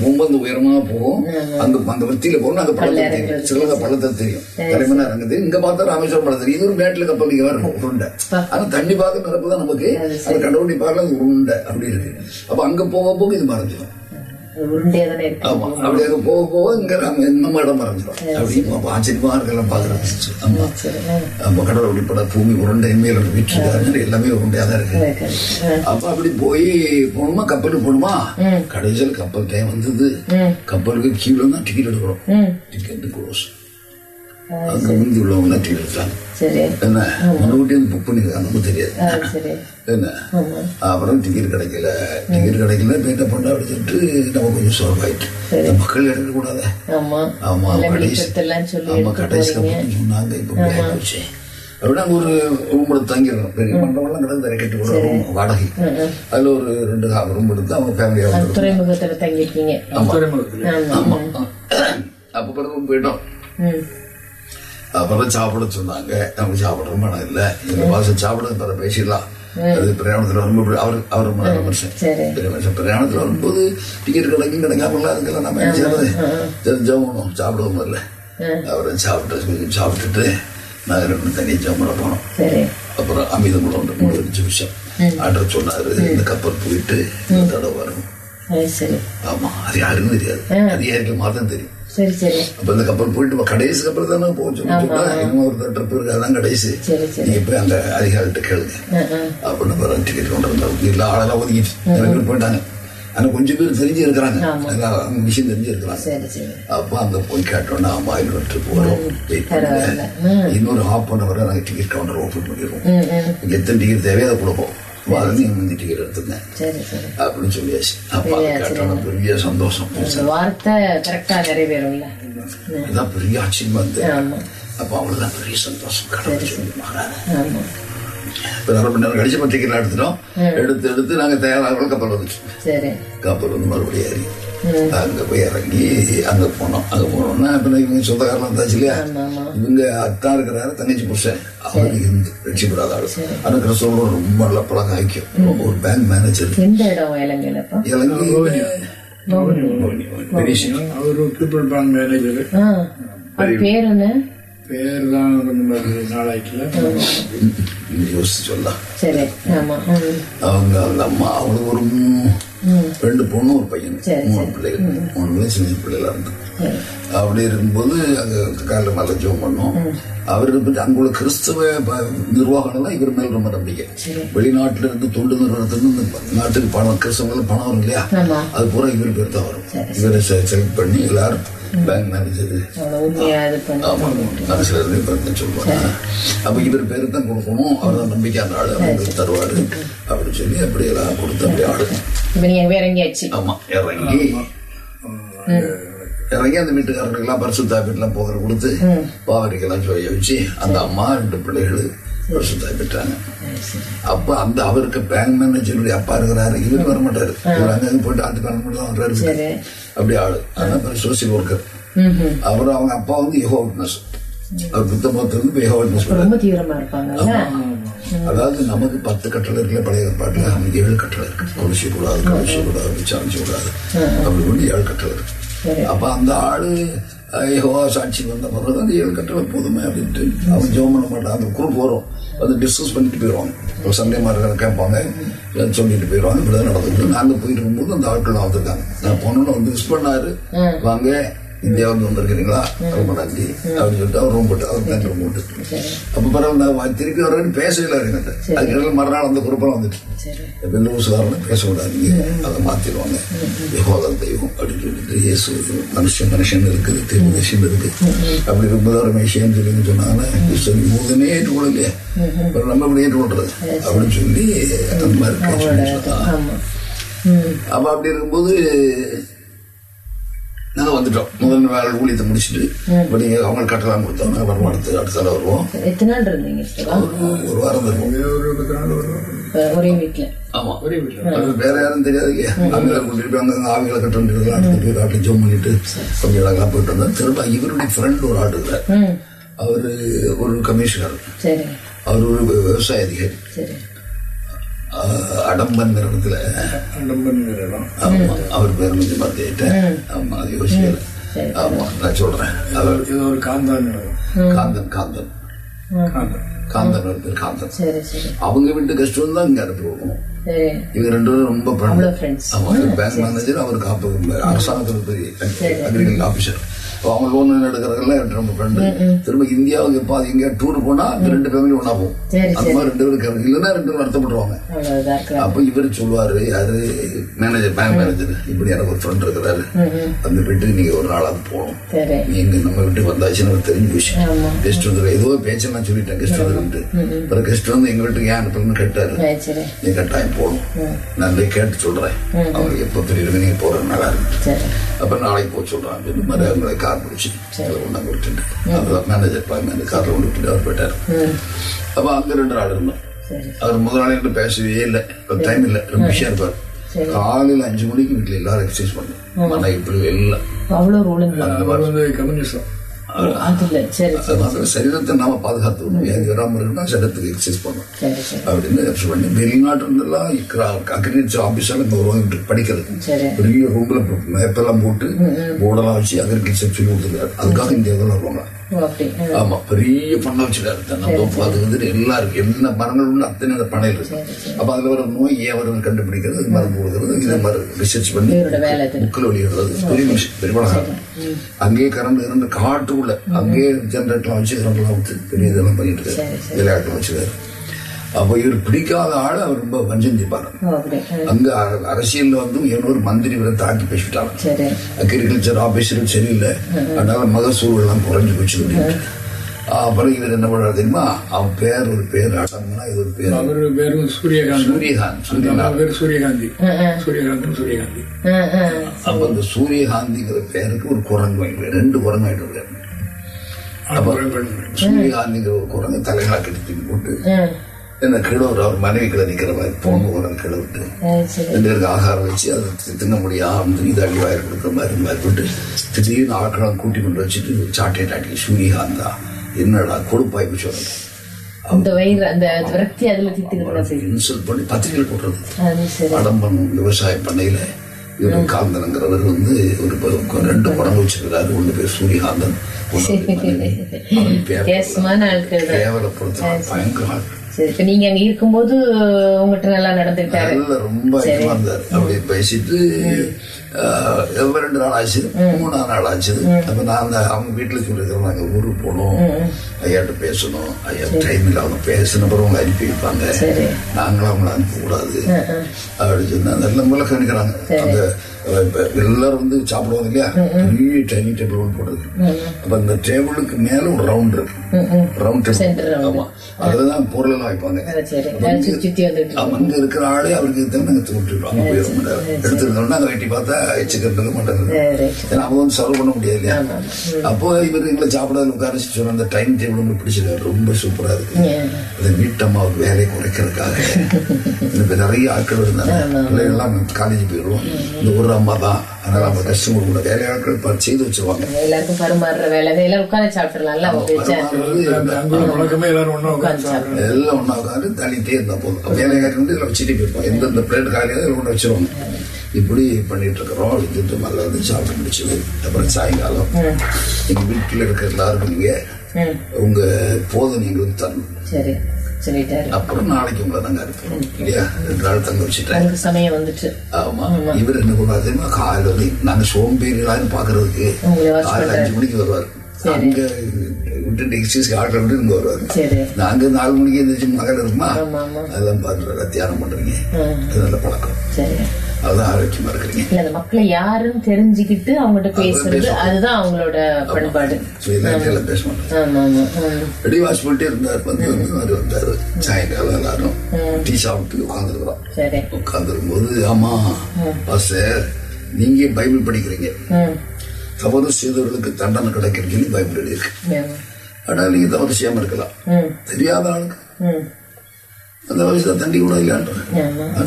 போகும்போது, அந்த உயரமா போகும். அங்க அந்த வத்தியில போகணும் அங்க பள்ளத்தில் தெரியும். சிலங்க பள்ளத்தில் தெரியும். தலைமன்னார் அங்க தெரியும். இங்க பார்த்தா ராமேஸ்வரம் பள்ளம் தெரியும். இது ஒரு மேட்டுல கப்பல் இங்க வர உருண்டை. ஆனா தண்ணி பார்க்க நிரப்பு தான் நமக்கு அது கடவுளி பார்க்கல அது உருண்டை அப்படி இருக்கு. அப்ப அங்க போக போக இது மறைஞ்சிடும் உருண்டையா தானே இருக்கு ஆமா அப்படி அங்க போக போக இங்க நம்ம நம்ம இடம் மறைஞ்சிடும் அப்படின்னு அப்ப ஆச்சரியமா இருக்கலாம் பாக்குறது ஆமா பூமி உருண்டை மேல வீட்டு எல்லாமே உருண்டையா தான் இருக்கு. அப்ப அப்படி போய் போகணுமா கப்பலுக்கு போகணுமா கடைசியில் கப்பல் டைம் வந்தது கப்பலுக்கு கீழே தான் டிக்கெட் எடுக்கிறோம் ம் டிக்கெட் க்ளோஸ் அங்க முந்தி உள்ளவங்க டிக்கெட் எடுத்தாங்க சரி என்ன வந்து புக் பண்ணிருக்காங்க நமக்கு தெரியாது என்ன அப்புறம் டிக்கெட் கிடைக்கல டிக்கெட் கிடைக்கல பேட்ட பண்ண அப்படி சொல்லிட்டு நம்ம கொஞ்சம் சோர்வாயிட்டு மக்கள் எடுக்கக்கூடாது ஆமா ஆமா எல்லாம் கடைசி ஆமா கடைசி சொன்னாங்க இப்ப ஆயிப்போச்சு அப்படின்னா ஒரு ரூம் எடுத்து தங்கிடணும் பெரிய மண்டபம்லாம் கிடந்து வேற கட்டி கூட room வாடகை அதுல ஒரு ரெண்டு ரூம் எடுத்து அவங்க ஃபேமிலியா வந்து துறைமுகத்துல துறைமுகத்துல ஆமா அப்ப பிறகு போயிட்டோம் அப்புறம் சாப்பிட சொன்னாங்க. நம்ம சாப்பிட மனம் இல்ல. இந்த மாசம் சாப்பிட பிற பேசிடலாம். அது பிரயாணத்துல வரும்போது அவர் அவர் மனுஷன் சரி பெரிய மனுஷன் பிரயாணத்துல வரும்போது டிக்கெட் கிடைக்கும் கிடைக்காமல அதுக்கெல்லாம் நம்ம என்ன செய்யறது? தெரிஞ்சவனும் சாப்பிடுவோம் இல்ல அவரை சாப்பிட்டு சாப்பிட்டுட்டு நாங்கள் ரெண்டு தண்ணி ஜாமல போனோம் அப்புறம் அமிதம் ஒன்று மூணு நிமிஷம். ஆர்டர் சொன்னாரு. இந்த கப்பல் போயிட்டு இந்த தடவை வரும் அது ஆமா அது யாருன்னு தெரியாது. அதிகாரிகள் மாதம் தெரியும். சரி சரி. அப்ப இந்த கப்பல் போயிட்டு கடைசி கப்பல் தானே போச்சு சொன்னா இன்னும் ஒரு ட்ரிப் இருக்கு. அதான் கடைசி. நீங்க போய் அந்த அதிகாரிகிட்ட கேளுங்க. அப்படின்னு பிறகு டிக்கெட் கொண்டு வந்தாங்க இல்ல ஆளெல்லாம் ஒதுக்கிட்டு போயிட்டாங்க. ஆனா கொஞ்சம் பேர் தெரிஞ்சு இருக்கிறாங்க விஷயம் தெரிஞ்சு இருக்கிறாங்க அப்ப அங்க போய் கேட்டோம்னா ஆமா இன்னொரு ட்ரிப் வரும். இன்னொரு ஹாஃப் நாங்க டிக்கெட் கவுண்டர் ஓப்பன் பண்ணிடுவோம். எத்தனை டிக்கெட் தேவையோ அதை கொடுப்போம். அதை நீங்க முந்தி டிக்கெட் எடுத்துங்க சரி சரி அப்படின்னு சொல்லியாச்சு அப்ப கேட்டோம்னா பெரிய சந்தோஷம் வார்த்தை கரெக்டா நிறைவேறும்ல அதான் பெரிய ஆச்சரியமா இருந்தது அப்ப அவளுதான் பெரிய சந்தோஷம் கடவுள் சொல்லி மகாராஜா இப்ப அரை மணி நேரம் கழிச்சு பத்திரிக்கை எடுத்துட்டோம் எடுத்து எடுத்து நாங்க தயாராக கப்பல் வந்துச்சு. சரி. கப்பல் வந்து மறுபடியும் ஏறி. அங்க போய் இறங்கி அங்க போனோம். அங்க போனோம்னா இப்ப இவங்க சொந்தக்காரலாம் இருந்தாச்சு இல்லையா? இவங்க அத்தா இருக்கிறாரு தங்கச்சி புருஷன். அவரு இருந்து ரட்சிப்படாத ஆளு. ஆனா கிறிஸ்தவரோட ரொம்ப நல்ல பழக்கம் ஐக்கியம். ஒரு பேங்க் மேனேஜர் இலங்கை. பெரிய பேங்க் மேனேஜர் பேர் என்ன? பேர் தான் யோசிச்சு சொல்லலாம் சரி ஆமா அவங்க அந்த அம்மா அவளுக்கு ஒரு ரெண்டு பொண்ணு ஒரு பையன் சரி, மூணு பிள்ளைகள். மூணு பிள்ளை சின்ன பிள்ளைகளா இருந்தாங்க. சரி. அப்படி இருக்கும்போது அங்க காலையில் நல்லா ஜோம் பண்ணோம். அவர் பற்றி அங்குள்ள கிறிஸ்தவ நிர்வாகம் எல்லாம் இவர் மேல் ரொம்ப நம்பிக்கை. வெளிநாட்டுல இருந்து தொண்டு நிறுவனத்துக்கு இந்த நாட்டுக்கு பணம் கிறிஸ்தவங்களுக்கு பணம் வரும் இல்லையா? அது பூரா இவர் பேர் தான் வரும். இவரை செலக்ட் பண்ணி எல்லாரும் பேங்க் மேனேஜர் மனசுல இருந்து பேர் சொல்லுவாங்க. அப்ப இவர் பேரு தான் கொடுக்கணும். அவர் தான் நம்பிக்கையான ஆளு. அவங்களுக்கு தருவாரு. அப்படின்னு சொல்லி அப்படி எல்லாம் கொடுத்து அப்படி ஆளு. இப்போ நீங்க வேற எங்கேயாச்சு ஆமா. இறங்கி இறங்கி அந்த வீட்டுக்காரங்களுக்கெல்லாம் பரிசுத்தா வீட்டுலாம் போகிற கொடுத்து பாவரிக்கெல்லாம் சொல்லி வச்சு அந்த அம்மா ரெண்டு பிள்ளைகள் பரிசுத்தா பெற்றாங்க அப்ப அந்த அவருக்கு பேங்க் மேனேஜருடைய அப்பா இருக்கிறாரு. இவர் வர மாட்டாரு இவர் அங்க போயிட்டு ஆட்டுக்காரன் மட்டும் தான் வர்றாரு அப்படி ஆளு. ஆனா சோசியல் ஒர்க்கர் அவர் அவங்க அப்பா வந்து யெகோவா விட்னஸ் அவர் புத்தமத்துல இருந்து யெகோவா விட்னஸ் அதாவது நமக்கு பத்து கட்டளை இருக்குல்ல பழைய ஏற்பாட்டுல அவனுக்கு ஏழு கட்டளை இருக்கு. கொலுசி கூடாது கொலுசி கூடாது விசாரிச்சு கூடாது அப்படி ஒன்று ஏழு கட்டளை இருக்கு. அப்ப அந்த ஆளு யெகோவா சாட்சி வந்த பிறகு அந்த ஏழு கட்டளை போதுமே அப்படின்ட்டு அவன் ஜெபம் பண்ண மாட்டான் அந்த குரூப் வரும் வந்து டிஸ்கஸ் பண்ணிட்டு போயிடுவாங்க. ஒரு சண்டே மாதிரி கேட்பாங்க. சொல்லிட்டு போயிடுவாங்க. இப்படிதான் நடந்துட்டு நாங்க போயிட்டு இருக்கும்போது அந்த ஆட்கள் வந்திருக்காங்க நான் போனோன்னு வந்து விஷ் பண்ணாரு வாங்க. இந்தியாவுக்கு வந்திருக்கிறீங்களா ரொம்ப நன்றி அப்படின்னு சொல்லிட்டு அவர் ரூம் போட்டு அவர் தான் ரூம் போட்டு அப்ப பரவாயில்ல நான் திருப்பி வரேன்னு பேசவே இல்லை என்கிட்ட அதுக்கு மறுநாள் அந்த குரூப்பெல்லாம் வந்துட்டு சரி வெள்ளூசுகாரன் பேசக்கூடாது அதை மாத்திடுவாங்க யெகோவா தெய்வம் அப்படின்னு சொல்லிட்டு இயேசு மனுஷன் மனுஷன் இருக்குது திருமணம் இருக்கு அப்படி இருக்கும்போது ஒரு விஷயம் சொல்லின்னு சொன்னாங்கன்னா சரி மூதனே ஏற்றுக்கொள்ளலையே அப்புறம் நம்ம எப்படி ஏற்றுக்கொள்றது அப்படின்னு சொல்லி அந்த மாதிரி அப்ப அப்படி இருக்கும்போது நாங்க வந்துட்டோம். முதல் வேலை ஊழியத்தை முடிச்சுட்டு இப்ப நீங்க அவங்க கட்டலாம் கொடுத்தோம் நாங்க வருமானத்துக்கு அடுத்த நாள் வருவோம். எத்தனை நாள் இருந்தீங்க சிவா? ஒரு- ஒரு வாரம் இருக்கும் ஒரு வீட்டுல ஒரே வீட்டில் அது வேற யாரும் தெரியாது. அங்கே கூட்டிட்டு போய் அங்க ஆவிகளை கட்ட அடுத்து போய் காட்டில் ஜோம் பண்ணிட்டு கொஞ்சம் இடங்கள்லாம் போயிட்டு வந்தோம். திரும்ப இவருடைய ஃப்ரெண்ட் ஒரு ஆள் அவரு ஒரு கமிஷனர் சரி. அவர் ஒரு விவசாய அதிகாரி. சரி ஆஹ் அடம்பன் நிறுவனத்துல. நம்பன் இடம் ஆமா அவர் பேர் கொஞ்சம் மறந்துட்டேன் ஆமா அது யோசிக்கல. ஆமா நான் சொல்றேன். அவர் ஏதோ ஒரு காந்தான் காந்தன். காந்தன் காந்தான். காந்தன் ஒரு பேர் காந்தன். சரி சரி. அவங்க வீட்டு கஷ்டம் தான் இங்க அனுப்பி விடணும் சரி. இவங்க ரெண்டு பேரும் ரொம்ப பேங்க் மேனேஜர் அவர் காப்பு அரசாங்கத்தில் பெரிய அக்ரிகல்ச்சர் ஆபீசர் அவங்க லோன் எனக்கு ரொம்ப ஃப்ரெண்டு திரும்ப இந்தியாவுக்கு எப்போ அது எங்கேயா டூர் போனா ரெண்டு ஃபேமிலி ஒண்ணா போகும் அந்த மாதிரி ரெண்டு பேரும் இல்லைன்னா ரெண்டு பேரும் வருத்தப்படுவாங்க. அப்ப இவர் சொல்லுவாரு யாரு மேனேஜர் பேங்க் மேனேஜர் இப்படி எனக்கு ஒரு ஃப்ரெண்ட் இருக்கிறாரு. அந்த வீட்டுக்கு நீங்க ஒரு நாளாவது போகணும். சரி. நீங்க நம்ம வீட்டுக்கு வந்தாச்சு நமக்கு தெரிஞ்சு போச்சு ஆமா. கெஸ்ட் வந்து ஏதோ பேச்சு நான் சொல்லிட்டேன் கெஸ்ட் வந்து அப்புறம் கெஸ்ட் வந்து எங்க வீட்டுக்கு ஏன் அனுப்புறதுன்னு கேட்டாரு. நீ கட்டாயம் போகணும். நான் கேட்டு சொல்றேன். அவங்க எப்போ தெரியுது நீங்க போறது நல்லா இருக்கு. அப்ப நாளைக்கு போக அவங்களை கார் பிடிச்சி அதை கொண்டாந்து விட்டுட்டு அப்புறம் மேனேஜர் பாய் மேனேஜர் கார்ல கொண்டு விட்டுட்டு அவர் போயிட்டாரு அப்ப அங்க ரெண்டு நாள் இருந்தோம் அவர் முதலாளி கிட்ட பேசவே இல்லை டைம் இல்லை ரொம்ப பிஸியா இருப்பார் காலையில அஞ்சு மணிக்கு வீட்டுல எல்லாரும் எக்ஸசைஸ் பண்ணும் ஆனா இப்படி அவ்வளோ வந்து கம்யூனிஸ்டம் சரீரத்தை நாம பாதுகாத்துக்கணும். வியாதி வராமல் இருக்கணும் சரீரத்துக்கு எக்ஸசைஸ் பண்ணணும். அப்படின்னு பண்ணி வெளிநாட்டுல இருந்தெல்லாம் அக்ரிகல்ச்சர் ஆபீஸால இங்க வருவாங்க படிக்கிறது. பெரிய ரூம்ல மேப்பெல்லாம் போட்டு போர்டெல்லாம் வச்சு அக்ரிகல்ச்சர் சொல்லி கொடுத்துருக்காரு. அதுக்காக இந்தியாவில் வருவாங்க. ஆமா பெரிய பண்ணை வச்சிருக்காரு. தென்னந்தோப்பு அது வந்து எல்லாருக்கும் என்ன மரங்கள் உள்ள அத்தனை பண்ணையில் இருக்கு. அப்ப அதுல வர நோய் ஏன் வருதுன்னு கண்டுபிடிக்கிறது மருந்து கொடுக்கறது இதே மாதிரி ரிசர்ச் பண்ணி புக்கில் வெளியிடுறது. பெரிய விஷயம் பணக்காரன் அங்கேயே கரண்ட் இருந்து காட்டுக்குள்ள அங்கேயே ஜென்ரேட்டர்லாம் வச்சு கரண்ட்லாம் ஊற்றி பெரிய இதெல்லாம் பண்ணிட்டு இருக்காரு. விளையாட்டு வச்சுக்காரு அப்போ இவர் பிடிக்காத ஆள் அவர் ரொம்ப ம். அங்க அர- அரசியல்ல வந்து இன்னொரு மந்திரி இவரை தாக்கி பேசிவிட்டாங்க சரி. அக்ரிகல்ச்சர் ஆபீசரும் சரியில்லை. அதனால மகசூல் எல்லாம் குறைஞ்சு போச்சு அப்படின்ட்டு அப்புறம் இவர் என்ன பண்றாரு தெரியுமா? அவன் பேர் ஒரு பேர் அடங்குனா இது ஒரு பேர். அவரு பேரும் சூரியகாந்த். சூரியகாந்த் சூரியகாந்த். பேர் சூரியகாந்தி. சூரியகாந்தி ம். அப்ப அந்த சூரியகாந்திங்கிற பேருக்கு ஒரு குரங்கு வாங்கிட்டு ரெண்டு குரங்கு வாங்கிட்டு. சூரியகாந்திங்கிற ஒரு குரங்கு தலைகளா கெடுத்து போட்டு. என்ன கீழே ஒரு அவர் மனைவி கீழே நிக்கிற மாதிரி பொண்ணு குரங்கு கீழே விட்டு. சரி சரி. ரெண்டு பேருக்கு ஆகாரம் வச்சு அதை தின்ன முடியாம இது அடி வாயிறு கொடுக்குற மாதிரி மாதிரி விட்டு திடீர்னு ஆட்களை கூட்டி கொண்டு வச்சுட்டு சாட்டை டாட்டி சூரியகாந்தா என்னடா கொடுப்பாய் சொல்லுங்க அந்த வயிறு அந்த விரக்தி அதுல தித்துக்கிறது சரி இன்சல்ட் பண்ணி பத்திரிகை போடுறது அடம்பன் விவசாய பண்ணையில இவர் காந்தனங்கிறவர் வந்து ஒரு ரெண்டு குரங்கு வச்சிருக்கிறாரு. ஒண்ணு பேர் சூரியகாந்தன் ஒண்ணு சரி இப்ப நீங்க அங்க இருக்கும்போது உங்ககிட்ட நல்லா நடந்துக்கிட்டாரு. நல்ல ரொம்ப இருந்தாரு. அப்படி பேசிட்டு ரெண்டு நாள் ஆச்சு மூணாவது நாள் ஆச்சு அப்ப நான் அந்த அவங்க வீட்டுல சொல்லிருக்கிறேன் நாங்க ஊருக்கு போகணும் ஐயாட்ட பேசணும். ஐயா டைம் இல்லை அவங்க பேசின பிறகு அவங்க அனுப்பி வைப்பாங்க. நாங்களும் அவங்கள அனுப்பக்கூடாது. அப்படின்னு சொன்னா நல்ல முறை கணிக்கிறாங்க அந்த இப்ப எல்லாரும் வந்து சாப்பிடுவாங்க இல்லையா? பெரிய டைனிங் டேபிள் ஒன்று போடுறது அப்ப அந்த டேபிளுக்கு மேல ஒரு ரவுண்ட் இருக்கு. Round table round. ஆமா. அதுலதான் பொருள் எல்லாம் வைப்பாங்க. அது அது அங்க இருக்கிற ஆளே அவருக்கு தென்னங்கத்து விட்டுருவாங்க போயிடும் எடுத்துருந்தோம்னா அங்க வெட்டி பார்த்தா எச்சுக்கிறது மாட்டாங்க ஏன்னா அவங்க வந்து சர்வ் பண்ண முடியாது இல்லையா? அப்போ இவர் எங்களை சாப்பிடாத உட்கார சொன்ன அந்த டைம் டேபிள் உங்களுக்கு பிடிச்சிருக்காரு ரொம்ப சூப்பரா இருக்கு. அந்த வீட்டம்மாவுக்கு வேலையை குறைக்கிறதுக்காக. நிறைய ஆட்கள் இருந்தாங்க. பிள்ளைகள்லாம் காலேஜ் போயிடுவோம். இந்த ஒரு அம்மா தான் அதனால அவங்க கஷ்டம் கூட வேலை ஆட்கள் ப- செய்து வச்சிருவாங்க. எல்லாருக்கும் பரிமாறுற வேலை எல்லாரும் உட்காந்து சாப்பிடுறாங்க எல்லாம் ஒண்ணா உட்காந்து தள்ளிட்டே இருந்தா போதும். வேலை வந்து இதில் வச்சுட்டு போயிருப்போம். எந்தெந்த பிளேட் காலியாக இதில் கொண்டு வச்சிருவாங்க. இப்படி பண்ணிட்டு இருக்கிறோம். அப்படின்ட்டு நல்லா வந்து சாப்பிட்டு முடிச்சது. அப்புறம் சாயங்காலம் எங்க வீட்டில் இருக்கிற எல்லாருக்கும் நீங்க உங்க போதும் எங்களுக்கு தரணும். சரி. சொல்லிட்டாரு. அப்புறம் நாளைக்கு உங்களை நாங்க அனுப்புறோம். இல்லையா? ரெண்டு நாள் தங்க வச்சுட்டேன். சமயம் வந்துட்டு. ஆமா. இவர் என்ன பண்ணுவாரு தெரியுமா? காலையில வந்து நாங்க சோம்பேறிகளான்னு பாக்குறதுக்கு காலையில அஞ்சு மணிக்கு வருவாரு. அங்க விட்டுட்டு எக்ஸசைஸ்க்கு ஆட்கள் விட்டு இங்க வருவாரு. நாங்க நாலு மணிக்கு எந்திரிச்சு மகள் இருக்குமா? அதெல்லாம் பார்த்துட்டு தியானம் பண்றீங்க. அது நல்ல பழக்கம். அதுதான் ஆரோக்கியமா இருக்கிறீங்க. அந்த மக்களை யாருன்னு தெரிஞ்சுக்கிட்டு அவங்ககிட்ட பேசுறது அதுதான் அவங்களோட பண்பாடு. பேச மாட்டோம் ஆமா ஆமா ம். ரெடி வாஷ் பண்ணிட்டே இருந்தார் வந்து அவர் வந்தாரு. சாயங்காலம் எல்லாரும் டீ சாப்பிட்டு உட்காந்துருக்குறோம் உட்காந்துருக்கும் போது ஆமா பாஸ்டர் நீங்க பைபிள் படிக்கிறீங்க. தவறு செய்தவர்களுக்கு தண்டனை கிடைக்குன்னு சொல்லி பைபிள் ஆமா. ஆனால் நீங்க தவறு செய்யாம இருக்கலாம். ம் தெரியாத ஆளுக்கு. ம் அந்த வயசுல தண்டி கூட இல்லைன்ற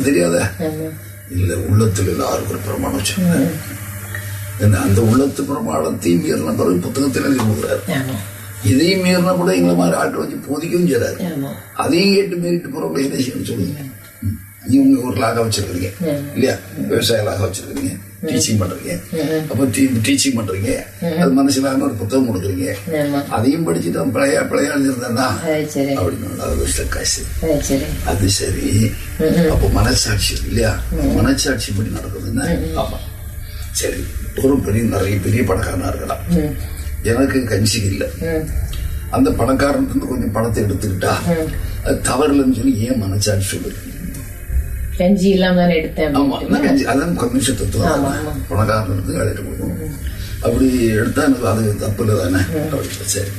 தெரியாத? இல்ல உள்ளத்தில் எல்லாருக்கும் ஒரு பிரமாணம் வச்சிருக்காங்க என்ன அந்த உள்ளத்து பிரமாணத்தையும் மீறின பிறகு புத்தகத்தில் எழுதி கொடுக்குறாரு. இதையும் மீறின கூட எங்களை மாதிரி ஆட்கள் வச்சு போதிக்கவும் செய்றாரு. ஆமா அதையும் கேட்டு மீறிட்டு போறவங்க என்ன செய்யணும் சொல்லுங்க. ம். நீ உங்க ஒரு லாக வச்சிருக்கீங்க இல்லையா? விவசாய லாக வச்சிருக்கீங்க டீச்சிங் பண்றீங்க. அப்ப டீச்சிங் பண்றீங்க. அது மனசிலாம ஒரு புத்தகம் கொடுக்குறீங்க. அதையும் படிச்சுட்டு பழைய பழைய சரி. அப்படின்னு அது காசு. அது சரி. அப்போ மனசாட்சி இல்லையா? மனசாட்சி படி நடக்குதுன்னா ஆமா. சரி. ஒரு பெரிய நிறைய பெரிய பணக்காரனா இருக்கலாம். எனக்கு கஞ்சிக்கு இல்லை. அந்த பணக்காரன் கொஞ்சம் பணத்தை எடுத்துக்கிட்டா அது தவறில்லைன்னு சொல்லி ஏன் மனசாட்சி சொல்லுது? கஞ்சி இல்லாம தானே எடுத்தேன் கஞ்சி அதான் கம்யூனிஸ்ட் தத்துவம். ஆமா. பணக்காரன் இருந்து அழைட்டு கொடுக்கணும் அப்படி எடுத்தா எனக்கு அது தப்பு இல்லை தானே சரி.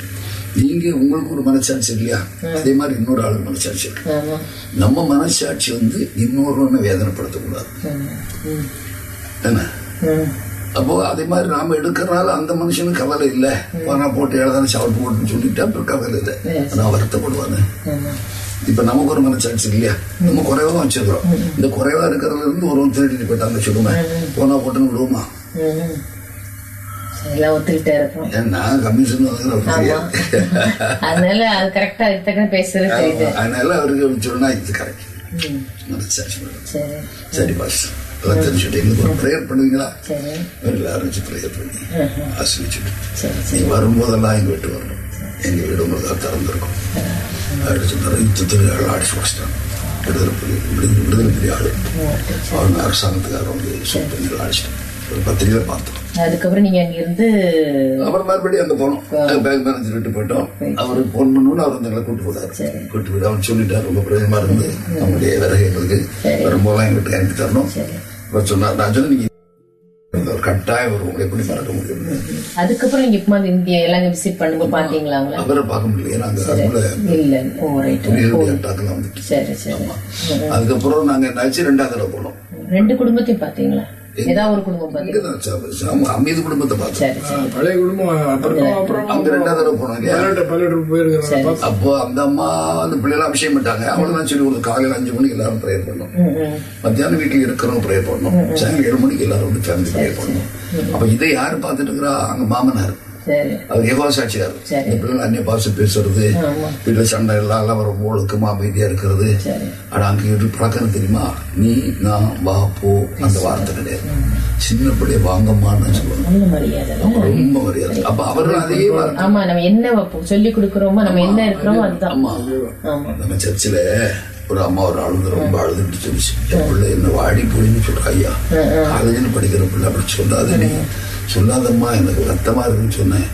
நீங்க உங்களுக்கு ஒரு மனசாட்சி இல்லையா? அதே மாதிரி இன்னொரு ஆளு மனசாட்சி இருக்கு. நம்ம மனசாட்சி வந்து இன்னொருவனை வேதனைப்படுத்தக்கூடாது. என்ன? அப்போ அதே மாதிரி நாம எடுக்கிறனால அந்த மனுஷனுக்கு கவலை இல்லை. நான் போட்டு எழுதான சாப்பிட்டு போட்டுன்னு சொல்லிட்டு அப்புறம் கவலை இல்லை. நான் வருத்தப்படுவானு. இப்ப நமக்கு ஒரு மனசாட்சி இல்லையா? நம்ம குறைவா வச்சிருக்கிறோம். இந்த குறைவா இருக்கிறதுல இருந்து ஒருவன் திருடிட்டு போயிட்டாங்க சொல்லுங்க போனா போட்டுன்னு விடுவோமா? ம். எல்லாம் ஒத்துக்கிட்டே இருக்கோம். ஏன் நான் கமிஷன் அதனால அது கரெக்டா தக்க பேசுறது அதனால அவருக்கு சொன்னா இது கரெக்ட் சரி. பாஸ் தெரிஞ்சுட்டு எங்களுக்கு ஒரு ப்ரேயர் பண்ணுவீங்களா? எல்லாரும் ப்ரேயர் பண்ணி ஆசிரிச்சுட்டு சரி. நீ வரும்போதெல்லாம் எங்க வீட்டு வரணும்? எங்க வீடு உங்களுக்கு திறந்திருக்கும் அடிச்சு தர யுத்தத்தில் ஆள் அடிச்சு வச்சிட்டாங்க விடுதலை புலி விடுதலை விடுதலை புலி ஆளு. அவங்க அரசாங்கத்துக்காரர் வந்து சுட்டு பண்ணி அடிச்சிட்டாங்க ஒரு பத்திரிகையில பார்த்தோம் அதுக்கப்புறம் நீங்க அங்க இருந்து அப்புறம் மறுபடியும் அங்க போனோம். பேங்க் மேனேஜர் விட்டு போயிட்டோம். அவருக்கு போன் பண்ணணும்னு அவர் எங்களை கூட்டு போட்டாரு கூட்டு போயிட்டு அவர் சொல்லிட்டாரு ரொம்ப பிரயோஜனமா இருந்து நம்முடைய விறகு எங்களுக்கு வரும்போதெல்லாம் எங்கிட்ட அனுப்பி தரணும். அவர் சொன்னார் நான் சொன்னேன் நீங்க கட்டாயம் ஒரு உங்களை எப்படி மறக்க முடியும்? அதுக்கப்புறம் நீங்க இப்ப இந்தியா எல்லாம் விசிட் பண்ணும்போது பாத்தீங்களா அவரை பார்க்க முடியல. நாங்க அதுக்குள்ள இல்ல வந்துட்டு. சரி சரி. அதுக்கப்புறம் நாங்க என்னாச்சு? ரெண்டாவது தடவை போனோம். ரெண்டு குடும்பத்தையும் பாத்தீங்களா? ஏதாவது ஒரு குடும்பம் அமீது குடும்பத்தை சரி பழைய குடும்பம் அப்புறம் அங்க ரெண்டாவது தடவை பார்த்து அப்போ அந்த அம்மா அந்த பிள்ளைலாம் அபிஷேகம் பண்ணிட்டாங்க. அவங்கள தான் சொல்லி கொடுத்து காலையில அஞ்சு மணிக்கு எல்லாரும் ப்ரேயர் பண்ணோம். மத்தியானம் வீட்டுல இருக்கிறவங்க ப்ரேயர் பண்ணோம். சாயங்காலம் ஏழு மணிக்கு எல்லாரும் வந்து ஃபேமிலி ப்ரேயர் பண்ணோம். அப்ப இதை யாரு பார்த்துட்டு இருக்கிறா? அங்க மாமனார். அவர் ஏகோ சாட்சியார். இந்த பிள்ளைங்க அந்நிய பாசம் பேசுறது. வீட்டுல சண்டை எல்லாம் எல்லாம் வர ஒழுக்கமா அமைதியா இருக்கிறது. ஆனா அங்க ஒரு பழக்கம் தெரியுமா? நீ நான் வா போ அந்த வார்த்தை கிடையாது. சின்ன பிள்ளைய வாங்கம்மான்னு சொல்லுவாங்க. ரொம்ப மரியாதை. அப்ப அவர்கள் அதே ஆமா நம்ம என்ன சொல்லி கொடுக்கறோமோ நம்ம என்ன இருக்கிறோமோ அதுதான். ஆமா. நம்ம சர்ச்சில் ஒரு அம்மா ஒரு அழுது ரொம்ப அழுதுட்டு சொல்லிச்சு என் பிள்ளை என்ன வாடி போயின்னு சொல்ற ஐயா. காலேஜில் படிக்கிற பிள்ளை அப்படி சொல்லாத நீ சொல்லாதம்மா எனக்கு ரத்தமா இருக்குன்னு சொன்னேன்.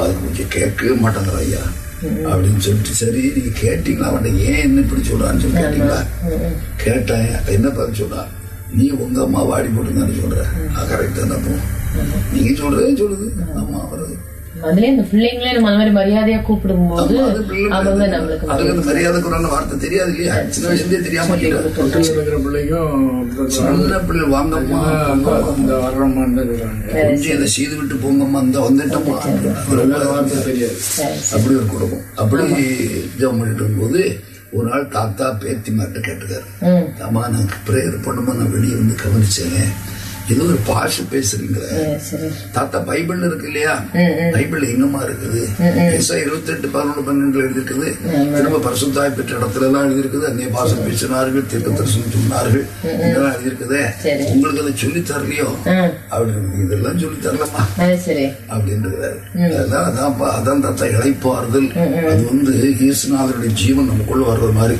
அதுக்கு கொஞ்சம் கேட்கவே மாட்டேங்கிற ஐயா. அப்படின்னு சொல்லிட்டு சரி நீங்க கேட்டீங்களா? அவன் ஏன் என்ன இப்படி சொல்றான்னு சொல்லி கேட்டீங்களா? கேட்டேன். என்ன பதில் சொன்னா நீ உங்க அம்மா வாடி போட்டுங்கன்னு சொல்ற. கரெக்டா தான் அப்போ. நீங்க சொல்றதே சொல்லுது. ஆமா. வருது அதுலயே இந்த பிள்ளைங்களே நம்ம அந்த மாதிரி மரியாதையா கூப்பிடும் போது அவங்க நம்மளுக்கு அதுக்கு அந்த மரியாதை. குரான வார்த்தை தெரியாது இல்லையா? சின்ன வயசுலயே தெரியாம இருக்கிற பிள்ளைக்கும் பிள்ளை வாங்கம்மா இந்த கொஞ்சம் இதை செய்து விட்டு போங்கம்மா இந்த வந்துட்டோம்மா. வார்த்தை தெரியாது. அப்படி ஒரு குடும்பம். அப்படி ஜெபம் பண்ணிட்டு இருக்கும்போது ஒரு நாள் தாத்தா பேத்தி மாட்ட கேட்டுக்காரு. அம்மா நான் பிரேயர் பண்ணுமா? நான் வெளியே வந்து கவனிச்சேன். ஏதோ ஒரு பாஷை சரி. தாத்தா பைபிள் இருக்கு இல்லையா? பைபிள் எங்கம்மா இருக்குது? இருபத்தி எட்டு பதினொன்று பன்னெண்டுல எழுதிருக்குது திரும்ப பரிசுத்தாய் பெற்ற இடத்துல எல்லாம் எழுதிருக்குது அந்நிய பாசம் பேசினார்கள் தீர்க்க தரிசனம் சொன்னார்கள் இதெல்லாம் எழுதிருக்குதே. உங்களுக்கு அதை சொல்லி தரலையோ அப்படின்னு இதெல்லாம் சொல்லி தரலம்மா அது சரி. அப்படின்றாரு. அதனால அதான்ப்பா அதான் தாத்தா இழைப்பாறுதல். அது வந்து இயேசுநாதருடைய ஜீவன் நமக்குள்ள வர்றது மாதிரி.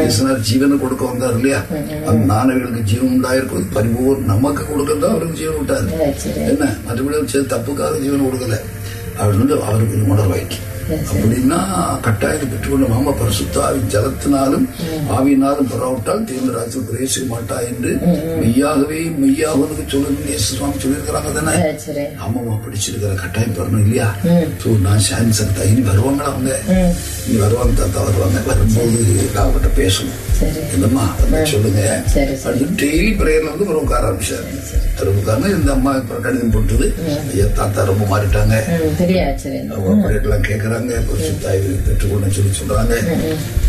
இயேசுநாதர் ஜீவனை கொடுக்க வந்தார் இல்லையா? அந்த நானவர்களுக்கு ஜீவன் உண்டாயிருக்கும் பரிபூர் நமக்கு கொடுக்க தான் அவருக்கு ஜீவன் விட்டாரு சரி என்ன மற்றபடி தப்புக்காக ஜீவன் கொடுக்கல அவர் வந்து அவருக்கு ஒரு உணர்வாயிட்டு அப்படின்னா கட்டாயம் பெற்றுக்கொண்ட மாமா பரிசுத்தாவின் ஜலத்தினாலும் ஆவியினாலும் பெறாவிட்டால் தீவிரராஜ்யம் பிரவேசிக்க மாட்டா என்று மெய்யாகவே மெய்யாவதுக்கு சொல்லணும் இயேசுவாமி சொல்லியிருக்கிறாங்க தானே சரி ஆமாமா படிச்சிருக்கிற கட்டாயம் பெறணும் இல்லையா ஸோ நான் சான்சன் தான் இனி வருவாங்களா அவங்க இனி வருவாங்க தாத்தா வருவாங்க வரும்போது நான் அவங்ககிட்ட பேசணும் சரி இல்லம்மா வந்து சொல்லுங்க. சரி. டெய்லி பிரேயர்ல வந்து ஒரு உட்கார ஆரம்பிச்சாரு உட்கார்ந்து இந்த அம்மா இப்ப கடிதம் போட்டது ஐயா தாத்தா ரொம்ப மாறிட்டாங்க. ம் தெரியாது சரி அவங்க படிக்கலாம் கேட்கறாங்க பெற்றுக்கொண்டு சொல்லி சொல்றாங்க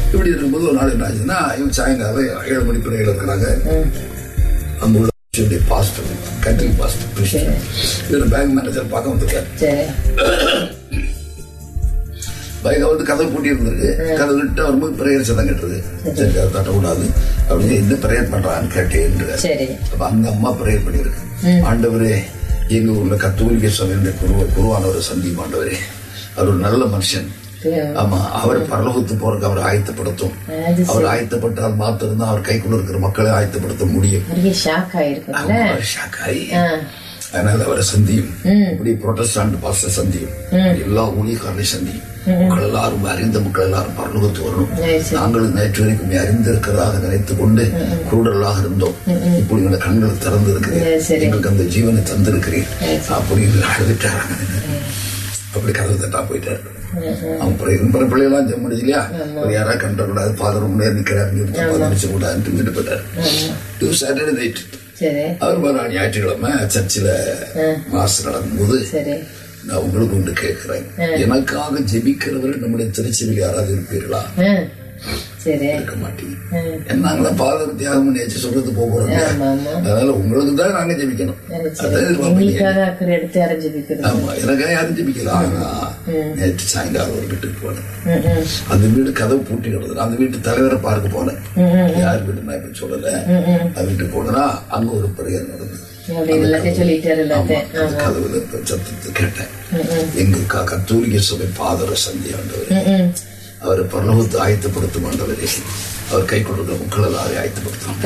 இப்படி இருக்கும்போது ஒரு நாள் என்ன ஆச்சுன்னா இவங்க சாயங்காலம் ஏழு மணி பிரேயர் இருக்கிறாங்க அங்க உள்ள பாஸ்டர் கண்ட்ரி பாஸ்டர் இதுல பேங்க் மேனேஜர் பார்க்க வந்திருக்காரு. பைக வந்து கதவு பூட்டி இருந்திருக்கு. கதவு விட்டு வரும்போது பிரேயர் சத்தம் கட்டுறது சரி. அதை தட்டக்கூடாது அப்படின்னு என்ன பிரேயர் பண்றான்னு கேட்டேன் அப்ப அந்த அம்மா பிரேயர் பண்ணியிருக்கு. ஆண்டவரே எங்க ஊர்ல கத்தோலிக்க சபையுடைய குரு குருவானவரை சந்தியும் ஆண்டவரே. அவர் ஒரு நல்ல மனுஷன். ஆமா அவர் பரலோகத்து போறதுக்கு அவர் ஆயத்தப்படுத்தும். அவர் ஆயத்தப்பட்டால் மாத்திரம்தான் அவர் கைக்குள்ள இருக்கிற மக்களை ஆயத்தப்படுத்த முடியும். ஷாக் ஆகி, அதனால அவரை சந்தியும். இப்படி புரோட்டஸ்டாண்ட் பாஸ்டர் சந்தியும். எல்லா ஊழியக்காரரையும் சந்தியும். மக்கள் எல்லாரும் அறிந்த மக்கள் எல்லாரும் பரலோகத்து வரணும். நாங்களும் நேற்று வரைக்கும் அறிந்திருக்கிறதாக நினைத்துக் கொண்டு குருடர்களாக இருந்தோம். இப்படி எங்களை கண்கள் திறந்து சரி, இருக்கிறேன் சரி. எங்களுக்கு அந்த ஜீவனை தந்திருக்கிறேன் அப்படின்னு அழுதுட்டாராங்க அப்படி கதவு தட்டா போயிட்டாரு. அவன் பிறகு பிள்ளைகளாம் ஜம் முடிச்சு இல்லையா? ஒரு யாரா கண்டக்கூடாது. ஃபாதர் நிக்கிறாருன்னு சொல்லி தப்பா நினைச்சு கூடாதுன்னு விட்டு போயிட்டாரு சாட்டர்டே நைட் அவர் ஞாயிற்றுக்கிழமை சர்ச்சில் மாசு நடக்கும்போது நான் உங்களுக்கு ஒன்று கேட்கிறேன். எனக்காக ஜெபிக்கிறவர்கள் நம்முடைய திருச்சியில் யாராவது இருப்பீர்களா? இருக்க மாட்டீங்க ம். நாங்களாம் பாதர் தியாகம் பண்ணியாச்சு சொல்றது போக போறோம் அதனால உங்களுக்கு தான் நாங்க ஜெபிக்கணும். ஆமா எனக்காக யாரும் ஜெபிக்கலாம் ஆனா நேற்று சாயங்காலம் ஒரு வீட்டுக்கு போனேன். அந்த வீடு கதவு பூட்டி கிடந்தது. அந்த வீட்டு தலைவரை பார்க்க போனேன். யார் வீடு நான் இப்ப சொல்லல அந்த வீட்டுக்கு போனா அங்க ஒரு பிரேயர் நடந்தது. கதவுல சத்தத்தை கேட்டேன். எங்க க- கத்தோலிக்க சபை பாதர சந்தி ஆண்டவர். அவர் பரலோகத்தை ஆயத்தப்படுத்தும் ஆண்டவரே. அவர் கை கொடுக்கிற மக்கள் எல்லாரையும் ஆயத்தப்படுத்தும்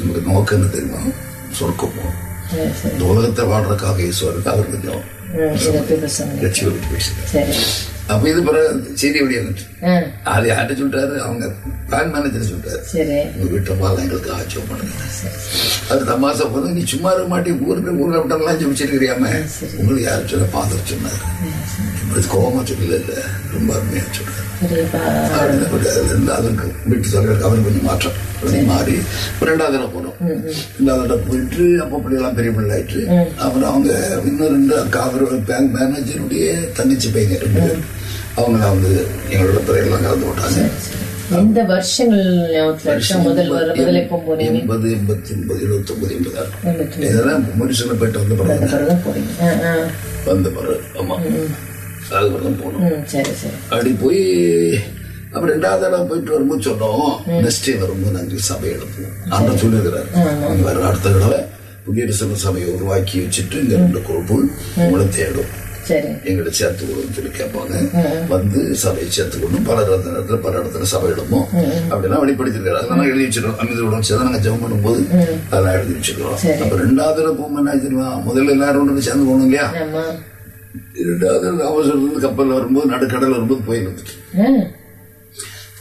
நமக்கு நோக்கம் என்ன தெரியுமா? சொர்க்கம் இந்த உலகத்தை வாழ்றதுக்காக இயேசுவருக்கு அப்ப இது பிறகு ஆ. அது யார்கிட்ட சொல்லிட்டாரு அவங்க பேங்க் மேனேஜர் சரி. உங்க வீட்டை பால் எங்களுக்கு ஆச்சரியம் பண்ணுங்க. அது தமாசா போது நீ சும்மா இருக்க மாட்டி ஊருக்கு ஊர்ல விட்டெல்லாம் ஜெபிச்சிருக்கிறியாம? உங்களுக்கு யாரும் சொல்ல பாதர் சொன்னாரு. இப்படி கோபமா சொல்லல இல்ல. ரொம்ப அருமையா சொல்றாரு. அதுக்கு வீட்டு தலைவருக்கு அவர் கொஞ்சம் மாற்றம். மாறி ரெண்டாவது தடவை போனோம். ரெண்டாவது தடவை போயிட்டு அப்போ பிள்ளைலாம் பெரிய பிள்ளை ஆயிட்டு அப்புறம் அவங்க இன்னும் ரெண்டு அக்கா பேங்க் மேனேஜருடைய தங்கச்சி பையங்க ரெண்டு பேர். அவங்க வந்து எங்களோட பிள்ளைகள்லாம் கலந்து விட்டாங்க எந்த வருஷங்கள் இருக்கா? முதல் போனீங்க எண்பது எண்பத்தி ஒன்பது எழுபத்தி ஒன்பது இதெல்லாம் முடிச்சுல போயிட்டு வந்த பிறகு வந்த பிறகு ஆமா. பிறகு போனோம் அப்படி போய் அப்ப ரெண்டாவது தடவை போயிட்டு வரும்போது சொன்னோம். நெக்ஸ்ட் டே வரும்போது நாங்கள் சபை எடுப்போம் ஆண்டா சொல்லியிருக்கிறாரு. வர அடுத்த தடவை புதிய சபையை உருவாக்கி வச்சுட்டு இந்த ரெண்டு குழுப்பு உங்களை தேடும். எங்களை சேர்த்து கொடுன்னு சொல்லி கேட்பாங்க. வந்து சபையை சேர்த்து கொண்டு பல இடத்துல பல இடத்துல சபை எடுப்போம் அப்படிலாம் வெளிப்படுத்திருக்காரு அதெல்லாம் எழுதி வச்சிருக்கோம் அமைதி உடம்பு சேர்ந்து நாங்கள் ஜெபம் பண்ணும்போது அதெல்லாம் எழுதி வச்சிருக்கிறோம். அப்ப ரெண்டாவது போகும்போது என்ன தெரியுமா? முதல்ல எல்லாரும் ஒன்று சேர்ந்து போகணும் இல்லையா? ஆமா. இரண்டாவது அவசரத்துல கப்பல் வரும்போது நடுக்கடல் வரும்போது புயல் வந்துட்டு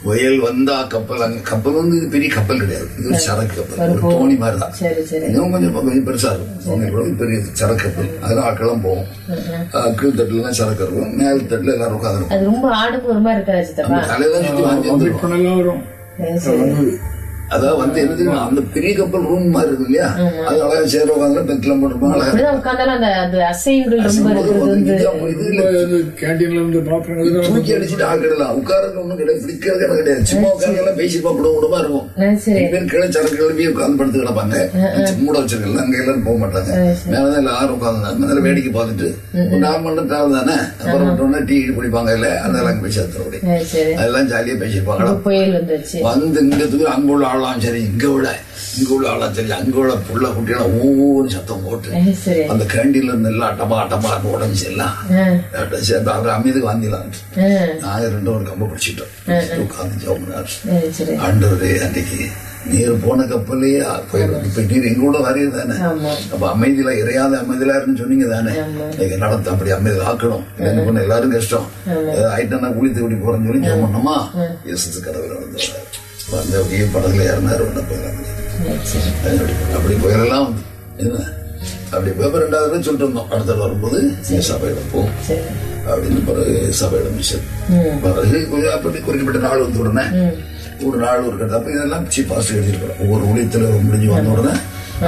புயல் வந்தா கப்பல் அங்க கப்பல் வந்து பெரிய கப்பல் கிடையாது. இது சரக்கு. கப்பல். ஒரு தோணி மாதிரி தான் இதுவும் கொஞ்சம் கொஞ்சம் பெருசா இருக்கும். பெரிய சரக்கு கப்பல். அதெல்லாம் ஆட்கள்லாம் போகும் அஹ் கீழ் தட்டுல எல்லாம் சரக்கு இருக்கும். மேல் தட்டுல எல்லாரும் உட்காந்துருக்கும் தலையெல்லாம் சுத்தி வாங்கி வந்துருக்கும் அதாவது வந்து என்ன தெரியுமா? அந்த பெரிய கப்பல் ரூம் மாதிரி இருக்கு இல்லையா? அது அழகா சேர உட்காந்து பெட்ல போட்டுருப்பாங்க தூக்கி அடிச்சுட்டு ஆக்கிடலாம் உட்காரங்க ஒண்ணும் கிடையாது. பிடிக்கிறது எனக்கு கிடையாது. சும்மா உட்கார்ந்து எல்லாம் பேசி பார்க்க விடமா இருக்கும் பேர் கீழே சரக்கு கிளம்பி உட்காந்து படுத்து கிடப்பாங்க. மூட வச்சிருக்கல அங்க எல்லாரும் போக மாட்டாங்க. மேலதான் எல்லாரும் உட்காந்து மேல வேடிக்கை பார்த்துட்டு. ஒரு நாலு மணி நேரம் டிராவல் தானே? அப்புறம் விட்டோம்னா டீ குடிப்பாங்க இல்ல? அதெல்லாம் பேசி அதெல்லாம் ஜாலியா பேசியிருப்பாங்க. வந்து இங்க தூரம் அங்க உள்ள ஆளாம் சரி இங்க உள்ள இங்க உள்ள ஆளாம் சரி அங்க உள்ள புள்ள குட்டியெல்லாம் ஒவ்வொரு சத்தம் போட்டு அந்த கேண்டீன்ல இருந்து எல்லாம் டபா டபா உடஞ்சி எல்லாம் சேர்ந்து அவர் அமைதிக்கு வந்திலாம் நாங்க ரெண்டும் ஒரு கம்ப பிடிச்சிட்டோம் உட்காந்து ஜோம்னார் ஆண்டவரே அன்னைக்கு நீர் போன கப்பலே போயிடும் இப்ப நீர் எங்களோட வரையும் தானே? அப்ப அமைதியில இறையாத அமைதியில இருக்குன்னு சொன்னீங்க தானே? இன்னைக்கு நடத்த அப்படி அமைதியில் ஆக்கணும். என்ன பண்ண எல்லாரும் கஷ்டம். ஆயிட்டா குளித்து விட்டு போறேன்னு சொல்லி ஜெபம் பண்ணோமா இயேசு கடவுள் வந்து வந்து அப்படியே படகுல ஏறினாரு உடனே போயிடலாம் அப்படி வந்து என்ன? அப்படி போய் ரெண்டாவது சொல்லிட்டு வந்தோம் அடுத்த வரும்போது சபையில போ. அப்படின்னு பிறகு சபையில மிஷன். பிறகு அப்படி குறிப்பிட்ட நாள் வந்து உடனே ஒரு நாள் ஒரு கட்டை அப்ப இதெல்லாம் சீப் பாஸ்ட் எழுதியிருக்கிறோம் ஒவ்வொரு ஊழியத்துல முடிஞ்சு வந்த உடனே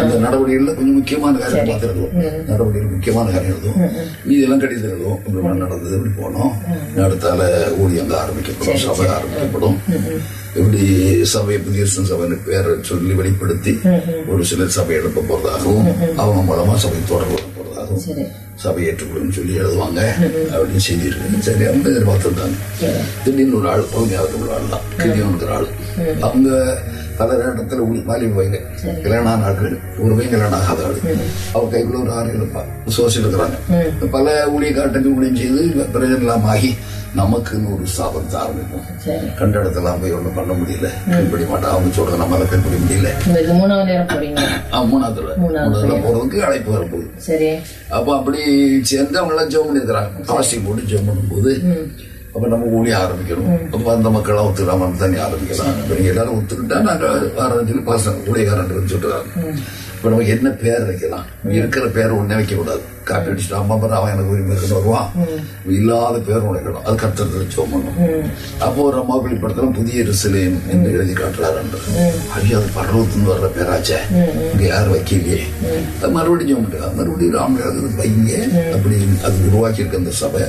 அந்த நடவடிக்கைகள்ல கொஞ்சம் முக்கியமான காரியம் பார்த்துருக்கோம் நடவடிக்கைகள் முக்கியமான காரியம் எழுதுவோம் இதெல்லாம் கடிதம் எழுதுவோம் இப்படி நடந்தது இப்படி போனோம். அடுத்தால ஊழியங்க ஆரம்பிக்கப்படும் சபை ஆரம்பிக்கப்படும். இப்படி சபை புதிய சபை பேரை சொல்லி வெளிப்படுத்தி ஒரு சிலர் சபை எழுப்ப போறதாகவும் அவங்க மூலமா சபை தொடர்பு போறதாகவும் சபை ஏற்றுக்கொள்ளுன்னு சொல்லி எழுதுவாங்க. அப்படின்னு செய்தி இருக்கு சரி அவங்க எதிர்பார்த்துருக்காங்க திடீர்னு ஒரு ஆள் பகுதியாக ஒரு ஆள் தான். கிரியோனுங்கிற ஆள். அவங்க பல இடத்துல வாலிப வைங்க கல்யாண ஆட்கள் ஒரு பையன் கல்யாணம் ஆகாத அவங்க கைக்குள்ள ஒரு ஆறு இருப்பா. சோசியல் இருக்கிறாங்க. பல ஊழிய காட்டுக்கு ஊழியம் செய்து பிரயோஜனம் இல்லாம ஆகி நமக்குன்னு ஒரு ஸ்தாபனத்தை ஆரம்பிப்போம் கண்ட இடத்தெல்லாம் போய் ஒன்றும் பண்ண முடியல. கண்பிடி மாட்டோம் அவங்க சொல்றத நம்மளால கண்பிடி முடியல. மூணாவது நேரம் போறீங்க. ஆ, மூணாவது தடவை. மூணாவது தடவை போறதுக்கு அழைப்பு வரப்போகுது. அப்ப அப்படி சேர்ந்து அவங்க எல்லாம் ஜெபம் பண்ணிருக்கிறாங்க பாஸ்டிங் போட்டு ஜெபம் பண்ணும்போது அப்ப நம்ம ஊழிய ஆரம்பிக்கணும் அப்ப அந்த மக்கள் ஒத்துக்கிறாம தண்ணி ஆரம்பிக்கலாம் இப்ப நீங்க எல்லாரும் ஒத்துக்கிட்டா நாங்க ஆரம்பிச்சு பாசம் ஊழியக்காரன் சொல்றாங்க இப்ப நமக்கு என்ன பேர் வைக்கலாம் இருக்கிற பேர் ஒண்ணே வைக்க கூடாது காப்பி அடிச்சுட்டு அம்மா பாரு அவன் எனக்கு உரிமை இருக்குன்னு வருவான். இல்லாத பேர் உடைக்கணும் அது கத்தர் பண்ணும் அப்போ ஒரு அம்மா வெளிப்படுத்தலாம் புதிய ரிசலேம் என்று எழுதி காட்டுறாரு ஐயோ அது பர்வத்துன்னு வர்ற பேராச்சே. இங்க யாரும் வைக்கலையே மறுபடியும் மறுபடியும் ராமராஜ் வைங்க. அப்படி அது உருவாக்கி இருக்க அந்த சபை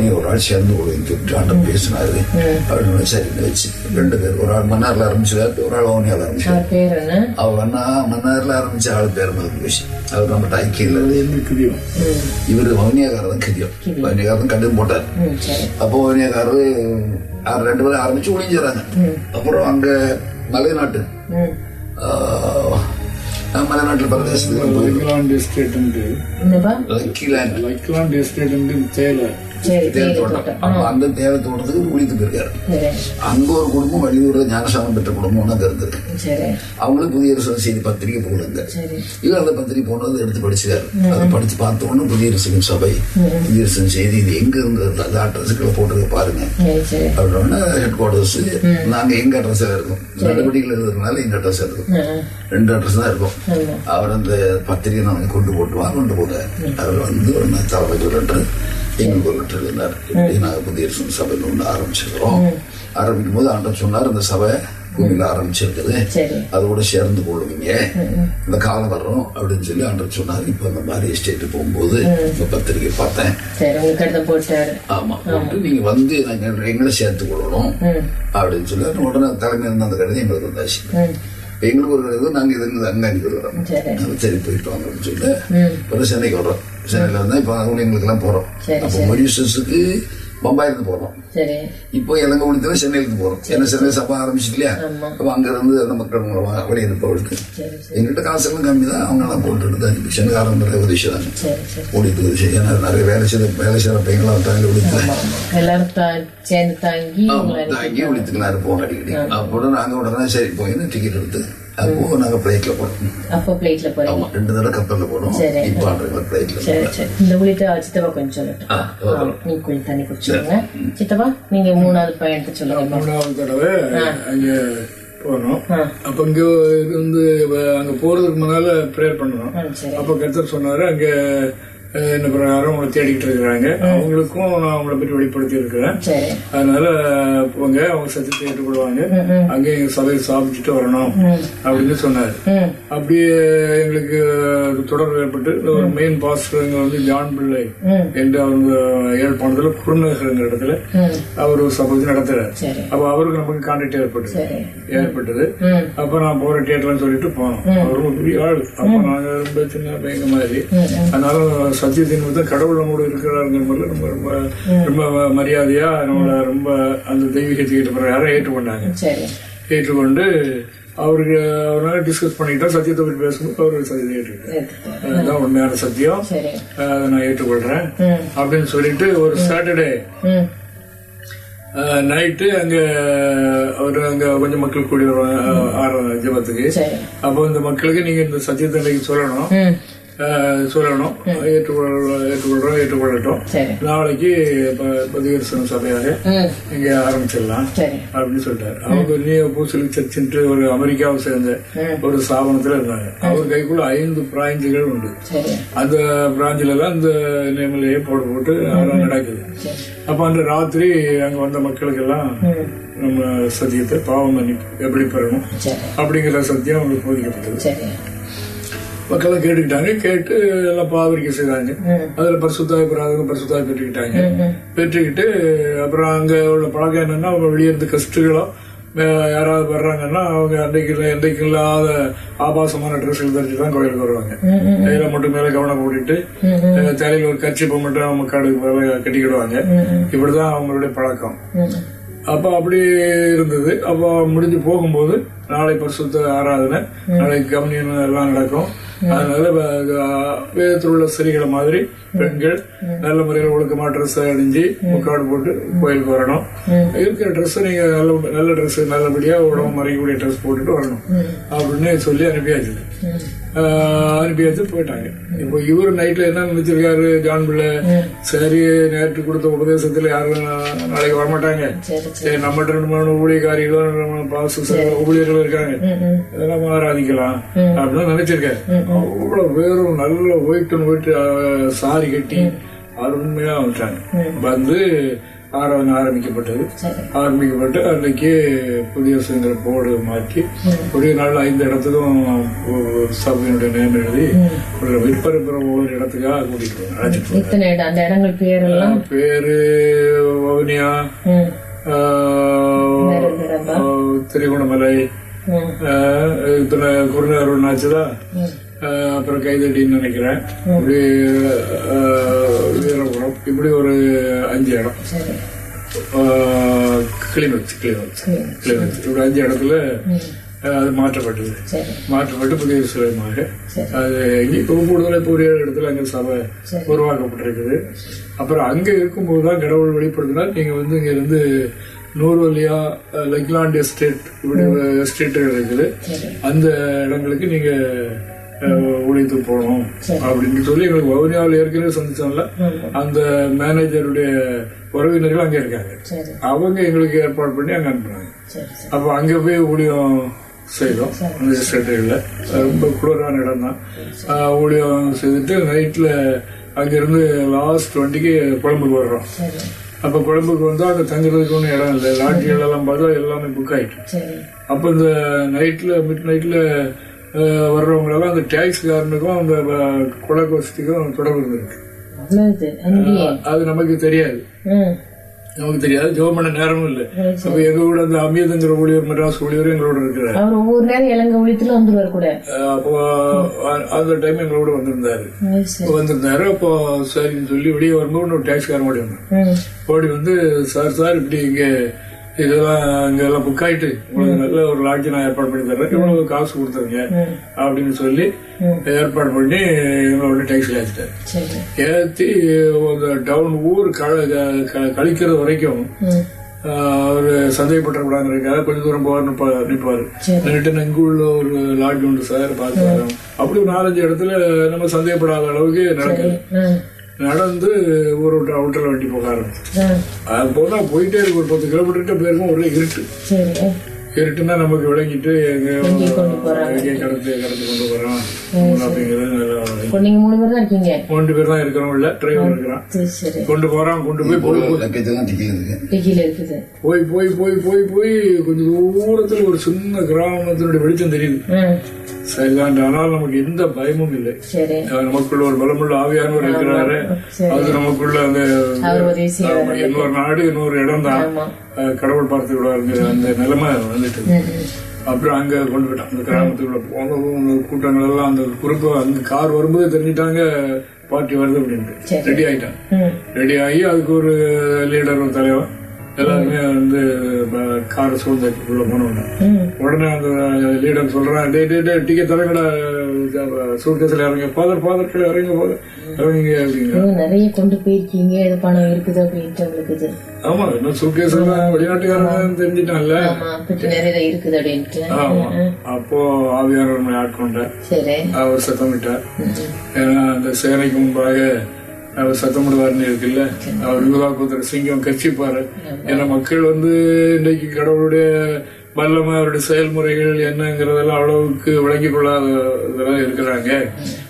நீ ஒரு ஆள் சேர்ந்து கொடுன்னு சொல்லிட்டு ஆண்டம் பேசினாரு. அப்படின்னு சரின்னு வச்சு? ரெண்டு பேர். ஒரு ஆள் மன்னார்ல ஆரம்பிச்சாரு ஒரு ஆள் ஓனியால ஆரம்பிச்சாரு. அவர் அண்ணா மன்னார்ல ஆரம்பிச்ச ஆள் பேர் மருந்து விஷயம் அவர் நம்ம ஐக்கியில் எனக்கு தெரியும் இவர் வவுனியாக்காரர் தான் கிரியம் வவுனியாக்காரர் கண்டு போட்டார் அப்போ வவுனியாக்காரரு ரெண்டு பேரும் ஆரம்பிச்சு ஒளிஞ்சிடறாங்க அப்புறம் அங்க மலைநாட்டு மலைநாட்டுல பிரதேசத்துக்கு போய் லைக்லாண்ட் எஸ்டேட் என்னப்பா லக்கிலாண்ட் லைக்லாண்ட் எஸ்டேட் தேயிலை சரி தேவை தேயிலை தோட்டம். தோட்டம் அப்ப அந்த தேவை தோட்டத்துக்கு குளித்து போயிருக்காரு அங்க ஒரு குடும்பம் வள்ளியூர்ல ஞானசாமம் பெற்ற குடும்பம் அங்க இருந்தது. சரி. அவங்களுக்கு புதிய செய்தி பத்திரிகை போடுங்க இவர் அந்த பத்திரிகை போனது எடுத்து படிச்சாரு அதை படிச்சு பார்த்த உடனே புதிய அரசின் சபை புதிய அரசின் செய்தி இது எங்க இருந்தது அந்த அட்ரஸுக்குள்ள போட்டுருக்க பாருங்க. அப்படின்னா ஹெட் குவார்டர்ஸ் நாங்க எங்க அட்ரஸ் இருக்கும். நடவடிக்கைகள் இருக்கிறதுனால எங்க அட்ரஸ் இருக்கும். ரெண்டு அட்ரஸ் தான் இருக்கும். அவர் அந்த பத்திரிகை நான் கொண்டு போட்டு வா கொண்டு போனார் அவர் வந்து ஒரு நாள் தலைமைக்கு ஒரு லெட்டர் எங்களுக்கு ஒரு லெட்டர் எழுதினார் இப்படி நாங்க புதிய சபையில் ஒன்று ஆரம்பிச்சிருக்கிறோம். ஆரம்பிக்கும் போது ஆண்டர் சொன்னார் இந்த சபை பூமியில ஆரம்பிச்சிருக்குது. சரி. அதோட சேர்ந்து கொள்ளுவீங்க இந்த காலம் வரும் அப்படின்னு சொல்லி ஆண்டர் சொன்னார். இப்ப அந்த மாதிரி எஸ்டேட் போகும்போது இந்த பத்திரிகை பார்த்தேன். ஆமா. நீங்க வந்து எங்களை சேர்த்து கொள்ளணும் அப்படின்னு சொல்லி உடனே தலைமை இருந்த அந்த கடிதம் எங்களுக்கு வந்தாச்சு. எங்களுக்கு ஒரு கடிதம் நாங்க இது அங்க அனுப்பிடுறோம் சரி சரி போயிட்டு வாங்க அப்படின்னு சொல்லி ம். இப்போ சென்னைக்கு வர்றோம். சென்னையில இருந்தா இப்போ ஊழியங்களுக்கு எல்லாம் போறோம். சரி, அப்போ மொரிஷஸுக்கு பம்பாயிலிருந்து போறோம் இப்போ இலங்கை ஒழித்துல சென்னையிலிருந்து போறோம். ஏன்னா சென்னை சபை ஆரம்பிச்சிட்டு இல்லையா. அப்போ அங்க இருந்து அந்த மக்கள் மூலமா வெளியிருப்பவர்களுக்கு எங்கிட்ட காசு எல்லாம் கம்மி தான். அவங்க எல்லாம் போட்டு எடுத்து அனுப்பி சென்னைக்காரன் நிறைய உதவி செய்தாங்க ஊழியத்துக்கு உதவி செய்ய ஏன்னா நிறைய வேலை செய்த வேலை செய்யற பையங்களாம் விட்டாங்க ஒழித்துல எல்லாரும் தா- சேர்ந்து தாங்கி ஒழித்துக்கலாம் இருப்போம் அடிக்கடி. அப்போ நாங்க உடனே சரி போயின்னு டிக்கெட் எடுத்து அப்போ நாங்க பிளைட்ல போனோம் அப்போ பிளேட்ல போறீங்க? ஆமா ரெண்டு தடவை கப்பல்ல போனோம். சரி. இப்போ ஆண்டுகளை பிளைட்ல சரி சரி. இந்த உள்ளிட்ட சித்தப்பா கொஞ்சம் சொல்லட்டும். நீங்க கொஞ்சம் தண்ணி குடிச்சுக்கோங்க சித்தப்பா நீங்க மூணாவது பயணத்தை சொல்லுங்க. மூணாவது தடவை அங்க போனோம். அப்ப இங்க இருந்து அங்க போறதுக்கு முன்னால ப்ரேயர் பண்ணணும். அப்ப கர்த்தர் சொன்னாரு அங்க என்ன பிரகாரம் உங்களை தேடிக்கிட்டு இருக்கிறாங்க. அவங்களுக்கும் நான் அவங்கள பற்றி வெளிப்படுத்தி இருக்கிறேன். அதனால போங்க அவங்க சத்தியத்தை ஏற்றுக்கொள்வாங்க. அங்க எங்க சபையை சாப்பிட்டுட்டு வரணும் அப்படின்னு சொன்னாரு. அப்படியே எங்களுக்கு தொடர்பு ஏற்பட்டு ஒரு மெயின் பாஸ்டர் இங்க வந்து ஜான் பிள்ளை. என்று அவங்க ஏழ்பாணத்துல குருநகர்ங்கிற இடத்துல அவர் ஒரு சபை நடத்துறாரு. அப்ப அவருக்கு நமக்கு கான்டாக்ட் ஏற்பட்டது. ஏற்பட்டது. அப்ப நான் போற தேட்டர்லாம் சொல்லிட்டு போனோம். அவர் ரொம்ப பெரிய ஆள். அப்ப நாங்க ரொம்ப சின்ன பையங்க மாதிரி. அதனால சத்தியத்தின் மொத்தம் கடவுள் நம்மோடு இருக்கிறாருங்கிற மாதிரி ரொம்ப ரொம்ப ரொம்ப மரியாதையா நம்மள ரொம்ப அந்த தெய்வீகத்தை ஏற்றுக்கிறார ஏற்றுக்கொண்டாங்க. ஏற்றுக்கொண்டு அவருக்கு அவரால் டிஸ்கஸ் பண்ணிட்டோம். சத்தியத்தை பற்றி பேசும்போது அவர் சத்தியத்தை ஏற்றுக்கிட்டார். அதுதான் உண்மையான சத்தியம். அதை நான் ஏற்றுக்கொள்றேன். அப்படின்னு சொல்லிட்டு ஒரு சாட்டர்டே நைட்டு அங்க அவர் அங்க கொஞ்சம் மக்கள் கூடி வருவாங்க ஆறு ஜபத்துக்கு. அப்போ இந்த மக்களுக்கு நீங்க இந்த சத்தியத்தை சொல்லணும். சொல்லணும். ஏற்றுக்கொள்ள ஏற்றுக்கொள்றோம் ஏற்றுக்கொள்ளட்டும். நாளைக்கு பதிகரிசன சபையாக இங்க ஆரம்பிச்சிடலாம் அப்படின்னு சொல்லிட்டாரு. அவங்க நியூ அப்போஸ்தலிக் சர்ச்சுன்ட்டு ஒரு அமெரிக்காவை சேர்ந்த ஒரு ஸ்தாபனத்துல இருந்தாங்க. அவர் கைக்குள்ள ஐந்து பிராஞ்சுகள் உண்டு. அந்த பிராஞ்சில எல்லாம் இந்த நேமிலேயே போட்டு போட்டு அதெல்லாம் நடக்குது. அப்ப அந்த ராத்திரி அங்க வந்த மக்களுக்கு எல்லாம் நம்ம சத்தியத்தை பாவம் மன்னிப்பு எப்படி பெறணும் அப்படிங்கிற சத்தியம் அவங்களுக்கு போதிக்கப்பட்டது. மக்கள்லாம் கேட்டுக்கிட்டாங்க. கேட்டு எல்லாம் பாவரிக்கை செய்தாங்க. அதுல பரிசுத்தாய் பெறாதவங்க பரிசுத்தாய் பெற்றுக்கிட்டாங்க. பெற்றுக்கிட்டு அப்புறம் அங்க உள்ள பழக்கம் என்னன்னா வெளியே இருந்து கஷ்டங்களோ யாராவது வர்றாங்கன்னா அவங்க அன்றைக்கு அன்றைக்கு இல்லாத ஆபாசமான ட்ரெஸ்கள் தரிச்சு தான் கோயிலுக்கு வருவாங்க. கையில மட்டும் மேல கவனம் போட்டுட்டு அஹ், தலையில ஒரு கட்சிப்பை மட்டும் அவங்க காடுக்கு மேல கட்டிக்கிடுவாங்க. இப்படிதான் அவங்களுடைய பழக்கம். அப்ப அப்படி இருந்தது. அப்ப முடிஞ்சு போகும்போது நாளை பரிசுத்த ஆராதனை நாளைக்கு கவனியன் எல்லாம் நடக்கும். அதனால வேதத்தில் உள்ள ஸ்திரீகளை மாதிரி பெண்கள் நல்ல முறையில் ஒழுக்கமா ட்ரெஸ் அணிஞ்சு முக்காடு போட்டு கோயிலுக்கு வரணும். இருக்கிற ட்ரெஸ் நீங்க நல்ல நல்ல ட்ரெஸ் நல்லபடியா உடம்பு மறைக்கக்கூடிய ட்ரெஸ் போட்டுட்டு வரணும். அப்படின்னு சொல்லி அனுப்பியாச்சு. ஆஹ் அனுப்பி வச்சு போயிட்டாங்க. இப்போ இவர் நைட்ல என்ன நினைச்சிருக்காரு ஜான் பிள்ளை? சரி நேற்று கொடுத்த உபதேசத்துல யாரும் நாளைக்கு வரமாட்டாங்க. சரி நம்மகிட்ட ரெண்டு மூணு ஊழியக்காரிகளும் ஊழியர்கள் இருக்காங்க. இதெல்லாம் ஆராதிக்கலாம் அப்படின்னு நினைச்சிருக்காரு அவ்வளவு பேரும் நல்ல ஒயிட் அண்ட் ஒயிட் சாரி கட்டி அருமையா வந்துட்டாங்க. வந்து ஆராதனை ஆரம்பிக்கப்பட்டது. ஆரம்பிக்கப்பட்டு அன்னைக்கு புதிய சுதந்திர போர்டு மாற்றி ஒரே நாள் ஐந்து இடத்துக்கும் சபையினுடைய நேம் எழுதி ஒரு விற்பரப்புற ஒவ்வொரு இடத்துக்காக கூட்டிட்டு. அழைச்சிட்டு அந்த இடங்கள் பேரு வவுனியா திரிகோணமலை இத்தனை குருநகர் ஆச்சுதா? ம். ஆஹ், அப்புறம் கைதட்டின்னு நினைக்கிறேன். இப்படி வீரபுரம். இப்படி ஒரு அஞ்சு இடம். கிளிநொச்சி கிளிநொச்சி கிளிநொச்சி இப்படி அஞ்சு இடத்துல அது மாற்றப்பட்டது. மாற்றப்பட்டு புதிய சரி. அது இப்போ கூடுதலாக இப்போ ஒரு இடத்துல அங்கே சபை உருவாக்கப்பட்டிருக்குது. அப்புறம் அங்க இருக்கும்போது தான் கடவுள் வெளிப்படுத்தினார். நீங்க வந்து இங்க இருந்து நூறுவலியா லெக்லாண்ட் எஸ்டேட் இப்படி எஸ்டேட்டுகள் இருக்குது. அந்த இடங்களுக்கு நீங்க அஹ், ஊழியத்து போகணும் அப்படின்னு சொல்லி எங்களுக்கு வவுனியாவில் ஏற்கனவே சந்திச்சோம்ல. அந்த மேனேஜருடைய உறவினர்கள் அங்க இருக்காங்க. அவங்க எங்களுக்கு ஏற்பாடு பண்ணி அங்க அனுப்புனாங்க அப்போ அங்க போய் ஊழியம் செய்தோம். அந்த எஸ்டேட்டுகளில் ரொம்ப குளிரான இடம் தான் ஊழியம் செய்துட்டு நைட்ல அங்கிருந்து லாஸ்ட் வண்டிக்கு குழம்புக்கு வர்றோம். அப்ப குழம்புக்கு வந்து அங்க தங்குறதுக்கு ஒன்றும் இடம் இல்லை. லாட்ஜிகள் எல்லாம் பார்த்தா எல்லாமே புக் ஆயிட்டு. சரி. அப்ப இந்த நைட்ல மிட் நைட்ல வர்றவங்க எல்லாம் அந்த டாக்ஸிக்காரனுக்கும் அந்த வசதிக்கும் தொடர்பு இருந்திருக்கு. அது நமக்கு தெரியாது. நமக்கு தெரியாது. ஜோம் பண்ண நேரமும் இல்லை. அப்ப எங்க கூட அந்த அமியதங்கிற ஊழியர் மெட்ராஸ் ஊழியர் எங்களோட இருக்கிறார். ஒவ்வொரு நேரம் இலங்கை ஒழித்துல வந்துருவார் கூட. அப்போ அந்த டைம் எங்களோட வந்திருந்தாரு. வந்திருந்தாரு. அப்போ சரின்னு சொல்லி வெளியே வரும்போது ஒரு டாக்ஸிக்காரன் ஓடி வந்தான். ம். ஓடி வந்து சார் சார் இப்படி இங்க இதெல்லாம் இங்க எல்லாம் புக் ஆயிட்டு உங்களுக்கு நல்ல ஒரு லாட்ஜ் நான் ஏற்பாடு பண்ணி தர்றேன் இவ்வளவு காசு கொடுத்துருங்க அப்படின்னு சொல்லி ஏற்பாடு பண்ணி எங்களோட டாக்ஸில ஏற்றிட்டாரு ஏற்றி டவுன் ஊர் கழிக்கிறது வரைக்கும் அவரு சந்தேகப்பட்டக்கூடாதுங்கிறதுக்காக கொஞ்சம் தூரம் போவார் நிப்பாரு நிப்பாரு. சரி. நின்னுட்டு இங்க உள்ள ஒரு லாட்ஜ் உண்டு சார் பார்த்து அப்படி ஒரு நாலஞ்சு இடத்துல நம்ம சந்தேகப்படாத அளவுக்கு நடக்குது. நடந்து ஊர் விட்டு அவுட்டர் வண்டி போக ஆரம்பிச்சு அது போனா போயிட்டே இருக்கு. ஒரு பத்து கிலோமீட்டர் போயிருக்கும். ஒரே இருட்டு. சரி இருட்டுன்னா நமக்கு விளங்கிட்டு எங்கேயோ எங்கே எங்கேயோ கடத்து கடத்து கொண்டு போறோம் அப்படிங்கிறது நீங்க மூணு பேர் தான் இருக்கீங்க? ரெண்டு பேர் தான் இருக்கிறோம். இல்ல டிரைவர் இருக்கிறான். சரி சரி. கொண்டு போறான் கொண்டு போய் போய் போய். போய் போய் போய் போய் கொஞ்சம் தூரத்துல ஒரு சின்ன கிராமத்தினுடைய வெளிச்சம் தெரியுது. சரிதான். ஆனால் நமக்கு எந்த பயமும் இல்லை. நமக்குள்ள ஒரு பலமுள்ள ஆவியானவர் இருக்கிறாரு. அது நமக்குள்ள அந்த இன்னொரு நாடு இன்னொரு இடம் தான் கடவுள் பார்த்து விடுவாருங்கிற அந்த நிலைமை வந்துட்டு அப்புறம் அங்க கொண்டு போயிட்டான். அந்த கிராமத்துக்குள்ள அந்த கூட்டங்கள் எல்லாம் அந்த குறிப்பு அங்க கார் வரும்போது தெரிஞ்சிட்டாங்க பார்ட்டி வருது அப்படின்ட்டு. ரெடி ஆயிட்டான். ரெடி ஆகி அதுக்கு ஒரு லீடர் ஒரு தலைவர். எல்லாருமே வந்து கார் சூழ்நிலைக்குள்ள போனோம் உடனே அந்த லீடர் சொல்றான் டே டே டே டிக்கெட் தரங்கடா சூட்கேஸ்ல இறங்க ஃபாதர் ஃபாதர் கீழே இறங்க ஃபாதர் இறங்குங்க அப்படிங்க நிறைய கொண்டு போயிருக்கீங்க இது பணம் இருக்குது அப்படின்ட்டு உங்களுக்கு ஆமா இன்னும் சூட்கேஸ் எல்லாம் வெளிநாட்டுக்காரங்க தெரிஞ்சிட்டான்ல. நிறைய இருக்குது அப்படின்ட்டு. ஆமா. அப்போ நம்மளை ஆட்கொண்ட அவர் சத்தமிட்டார். ஏன்னா அந்த சேனைக்கு முன்பாக அவர் சத்தமிடுவார்னு இருக்குல்ல? அவர் யூதா புத்திர சிங்கம் கட்சிப்பாரு ஏன்னா மக்கள் வந்து இன்னைக்கு கடவுளுடைய வல்லமை அவருடைய செயல்முறைகள் என்னங்கிறதெல்லாம் அவ்வளவுக்கு விளங்கிக் கொள்ளாத இதெல்லாம் இருக்கிறாங்க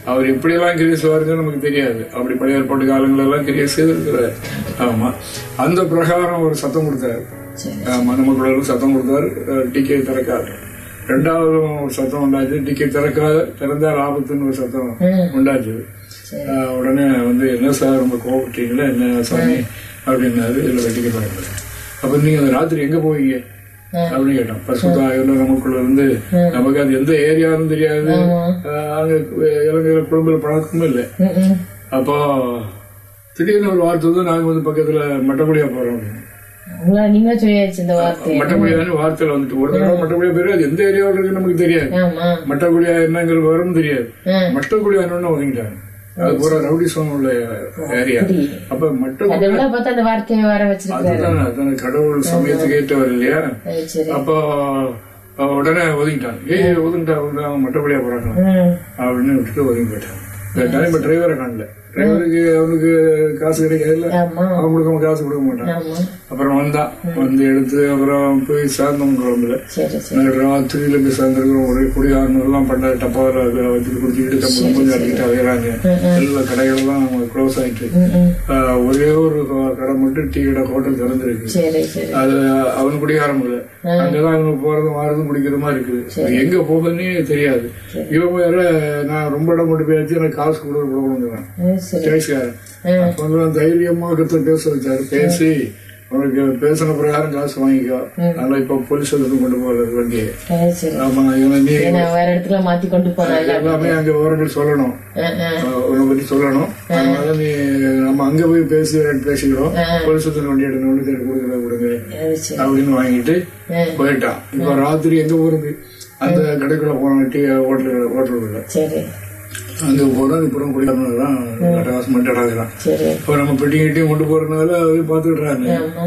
அவர் எப்படியெல்லாம் கிரியை செய்வாருன்னு நமக்கு தெரியாது. அப்படி பழைய ஏற்பாட்டு காலங்கள் எல்லாம் கிரியை செய்திருக்கிறார். ஆமா. அந்த பிரகாரம் ஒரு சத்தம் கொடுத்தாரு. ஆமா நமக்குள்ள சத்தம் கொடுத்தாரு டிக்கெட் திறக்காது ரெண்டாவது சத்தம் உண்டாச்சு. டிக்கெட் திறக்காத திறந்தால் ஆபத்துன்னு ஒரு சத்தம். உண்டாச்சு. உடனே வந்து என்ன சார் ரொம்ப கோவப்பட்டீங்களா? என்ன சாமி? அப்படின்னாரு. இல்ல டிக்கெட் வாங்கினாரு அப்ப நீங்க ராத்திரி எங்க போவீங்க? அப்படின்னு கேட்டோம் பசுதா நமக்குள்ள இருந்து நமக்கு அது எந்த ஏரியாவும் தெரியாது. அங்க இலங்கையில குடும்ப பழக்கமும் இல்லை. அப்போ திடீர்னு ஒரு வார்த்தை வந்து நாங்க வந்து பக்கத்துல மட்டக்குடியா போறோம். அப்படின்னு. உங்களா நீங்க சொல்லியாச்சு இந்த வார்த்தை மட்டக்குடியான்னு வார்த்தையில வந்துட்டு ஒரு தடவை பேரு அது எந்த ஏரியாவில் இருக்கு நமக்கு தெரியாது. ஆமா. மட்டக்குடியா என்னங்கிற விவரம் தெரியாது. ம். மட்டக்குடியான்னு ஒதுங்கிட்டாங்க. அது பூரா ரவுடிசம் உள்ள ஏரியா. அப்ப அதான் கடவுள் சமயத்துக்கு ஏற்றவர் இல்லையா? அப்போ உடனே ஒதுங்கிட்டான் ஏய் ஒதுங்கிட்டா மற்றபடியா போறாங்க. அப்படின்னு விட்டுட்டு ஒதுங்கி போயிட்டான் இப்ப டிரைவரை காணல. டிரைவருக்கு அவனுக்கு காசு கிடைக்காதுல்ல. அவன் காசு கொடுக்க மாட்டான். அப்புறம் வந்தான் வந்து எடுத்து அப்புறம் போய் சாந்தம் குழம்புல. சரி ராத்திரியில போய் சேர்ந்துருக்கிறோம் ஒரே குடிகாரன் எல்லாம் பண்ண டப்பாவில் வச்சுட்டு குடிச்சிக்கிட்டு தப்பு கொஞ்சம் அடிக்கிட்டு அலையிறாங்க. எல்லா கடைகள்லாம் க்ளோஸ். ஆஹ் ஒரே ஒரு கடை மட்டும் டீ கடை ஹோட்டல் திறந்துருக்கு. அது அவன் குடிகாரம் இல்ல அங்கதான் அவனுக்கு போறதும் வாரதும் குடிக்கிறதுமா இருக்குது. எங்க போகுதுன்னே தெரியாது. இவன் வேற நான் ரொம்ப இடம் கொண்டு போயாச்சு எனக்கு காசு கொடுக்க கொடுக்கணுங்கிறான். ம், சரி டேக்ஸ்காரன் அப்ப வந்து தைரியமா பேச வச்சாரு. பேசி உனக்கு பேசின பிரகாரம் காசு வாங்கிக்கோ. அதனால இப்ப போலீஸ் வந்து கொண்டு போறது வண்டியை ஆமா இவனை நீ ஏன்னா வேற இடத்துல மாத்தி கொண்டு போனால எல்லாமே அங்க விவரங்கள் சொல்லணும். உன்னை பத்தி சொல்லணும். அதனால நீ நம்ம அங்க போய் பேசி பேசிக்கிறோம். போலீஸ் வந்து வண்டி எடுக்கணும் வண்டி எடுத்து கொடுக்குறத கொடுங்க. சரி அப்படின்னு வாங்கிட்டு போயிட்டான். இப்ப ராத்திரி எங்க போறது அந்த கடைக்குள்ள போனோம் டீ ஹோட்டல் ஹோட்டலுக்குள்ள அங்க குடிக்காமதான் அட்டகாசம் பண்ணிட்டு அடங்குறான் சரி. இப்போ நம்ம பெட்டி கிட்டையும் கொண்டு போறதுனால அவங்க பாத்துக்கிட்டாங்க ஆமா.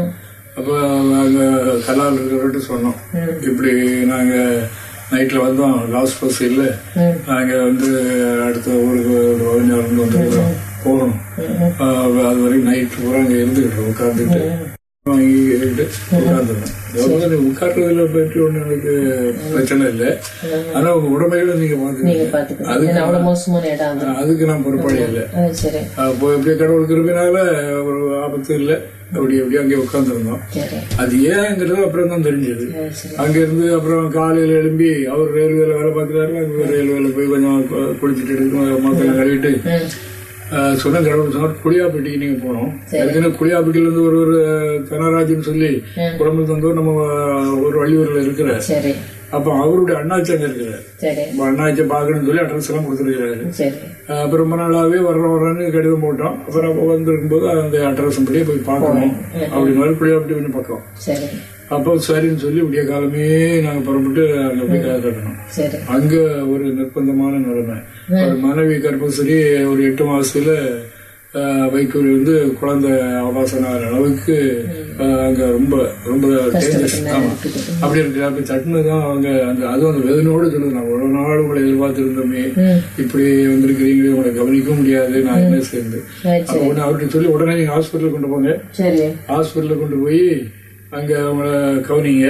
அப்போ அங்க கலால் இருக்கிறவர்கிட்ட சொன்னோம். இப்படி நாங்க நைட்ல வந்தோம் லாஸ்ட் பஸ் இல்ல. நாங்க வந்து அடுத்த ஊருக்கு ஒரு பதினஞ்சு வந்து வந்துருக்கோம் போகணும். அது வரைக்கும் நைட் பூரா அங்க இருந்துக்கிட்டோம் உட்காந்துட்டு வாங்கிட்டு உட்காந்துருக்கோம் எவ்வளவு உட்கார்றதுல பற்றி ஒண்ணு எனக்கு பிரச்சனை இல்லை. ஆனா உங்க உடமைகளை நீங்க நீங்க பாத்துக்கீங்க பாத்துக்கணும் ஏன்னா அவ்வளவு மோசமான இடம் அது. அதுக்கு நான் பொறுப்பாளி இல்லை. அப்போ எப்படியே கடவுள் கிருபினால ஒரு ஆபத்து இல்லை. அப்படி அப்படியே அங்கே உட்காந்துருந்தோம் அது ஏங்கிறது அப்புறம் தான் தெரிஞ்சது. ஆ, சரி. அங்க இருந்து அப்புறம் காலையில எழும்பி அவர் ரயில்வேல வேலை பார்க்கிறாரு. அங்க ரயில்வேல போய் கொஞ்சம் குளிச்சுட்டு மக்கள் கழுவிட்டு சொன்ன சொன்னார் குளியாப்பட்டிக்கு நீங்க போனோம். ஏற்கனவே குளியாப்பட்டியில இருந்து ஒரு ஒரு தனராஜன் சொல்லி குழம்புக்கு வந்து நம்ம ஒரு வள்ளியூர்ல இருக்கிறார். சரி. அப்ப அவருடைய அண்ணாச்சி அங்க இருக்கிறார். சரி. அப்ப அண்ணாச்சியை பார்க்கணும்னு சொல்லி அட்ரஸ் எல்லாம் கொடுத்துருக்கிறாரு. அப்புறம் ரொம்ப நாளாவே வர்ற வர்றேன்னு கடிதம் போட்டோம். அப்புறம் அப்போ வந்திருக்கும் போது அந்த அட்ரஸ் படியே போய் பார்க்கணும். அப்படி மாதிரி குளியாப்பட்டி கொஞ்சம் பக்கம். அப்போ சரின்னு சொல்லி விடிய காலமே நாங்க புறப்பட்டு அங்க போய் கட்டணும். அங்க ஒரு நிர்பந்தமான நிலைமை. ஒரு மனைவி கர்ப்பசரி ஒரு எட்டு மாசத்துல ஆஹ், வைக்கோல் வந்து குழந்தை அவகாசம் ஆகிற அளவுக்கு அங்க ரொம்ப ரொம்ப டேஞ்சரஸ் அப்படி இருக்கு அப்படி சட்டுன்னு தான் அவங்க அந்த அதுவும் அந்த வேதனையோடு சொல்லுது நான் ஒரு நாள் உங்களை எதிர்பார்த்திருந்தோமே. இப்படி வந்திருக்கிறீங்களே உங்களை கவனிக்க முடியாது நான் என்ன சேர்ந்து சரி அப்ப உடனே அவர்கிட்ட சொல்லி உடனே நீங்க ஹாஸ்பிட்டல் கொண்டு போங்க. சரி. ஹாஸ்பிட்டல்ல கொண்டு போய் அங்க அவங்கள கவனிங்க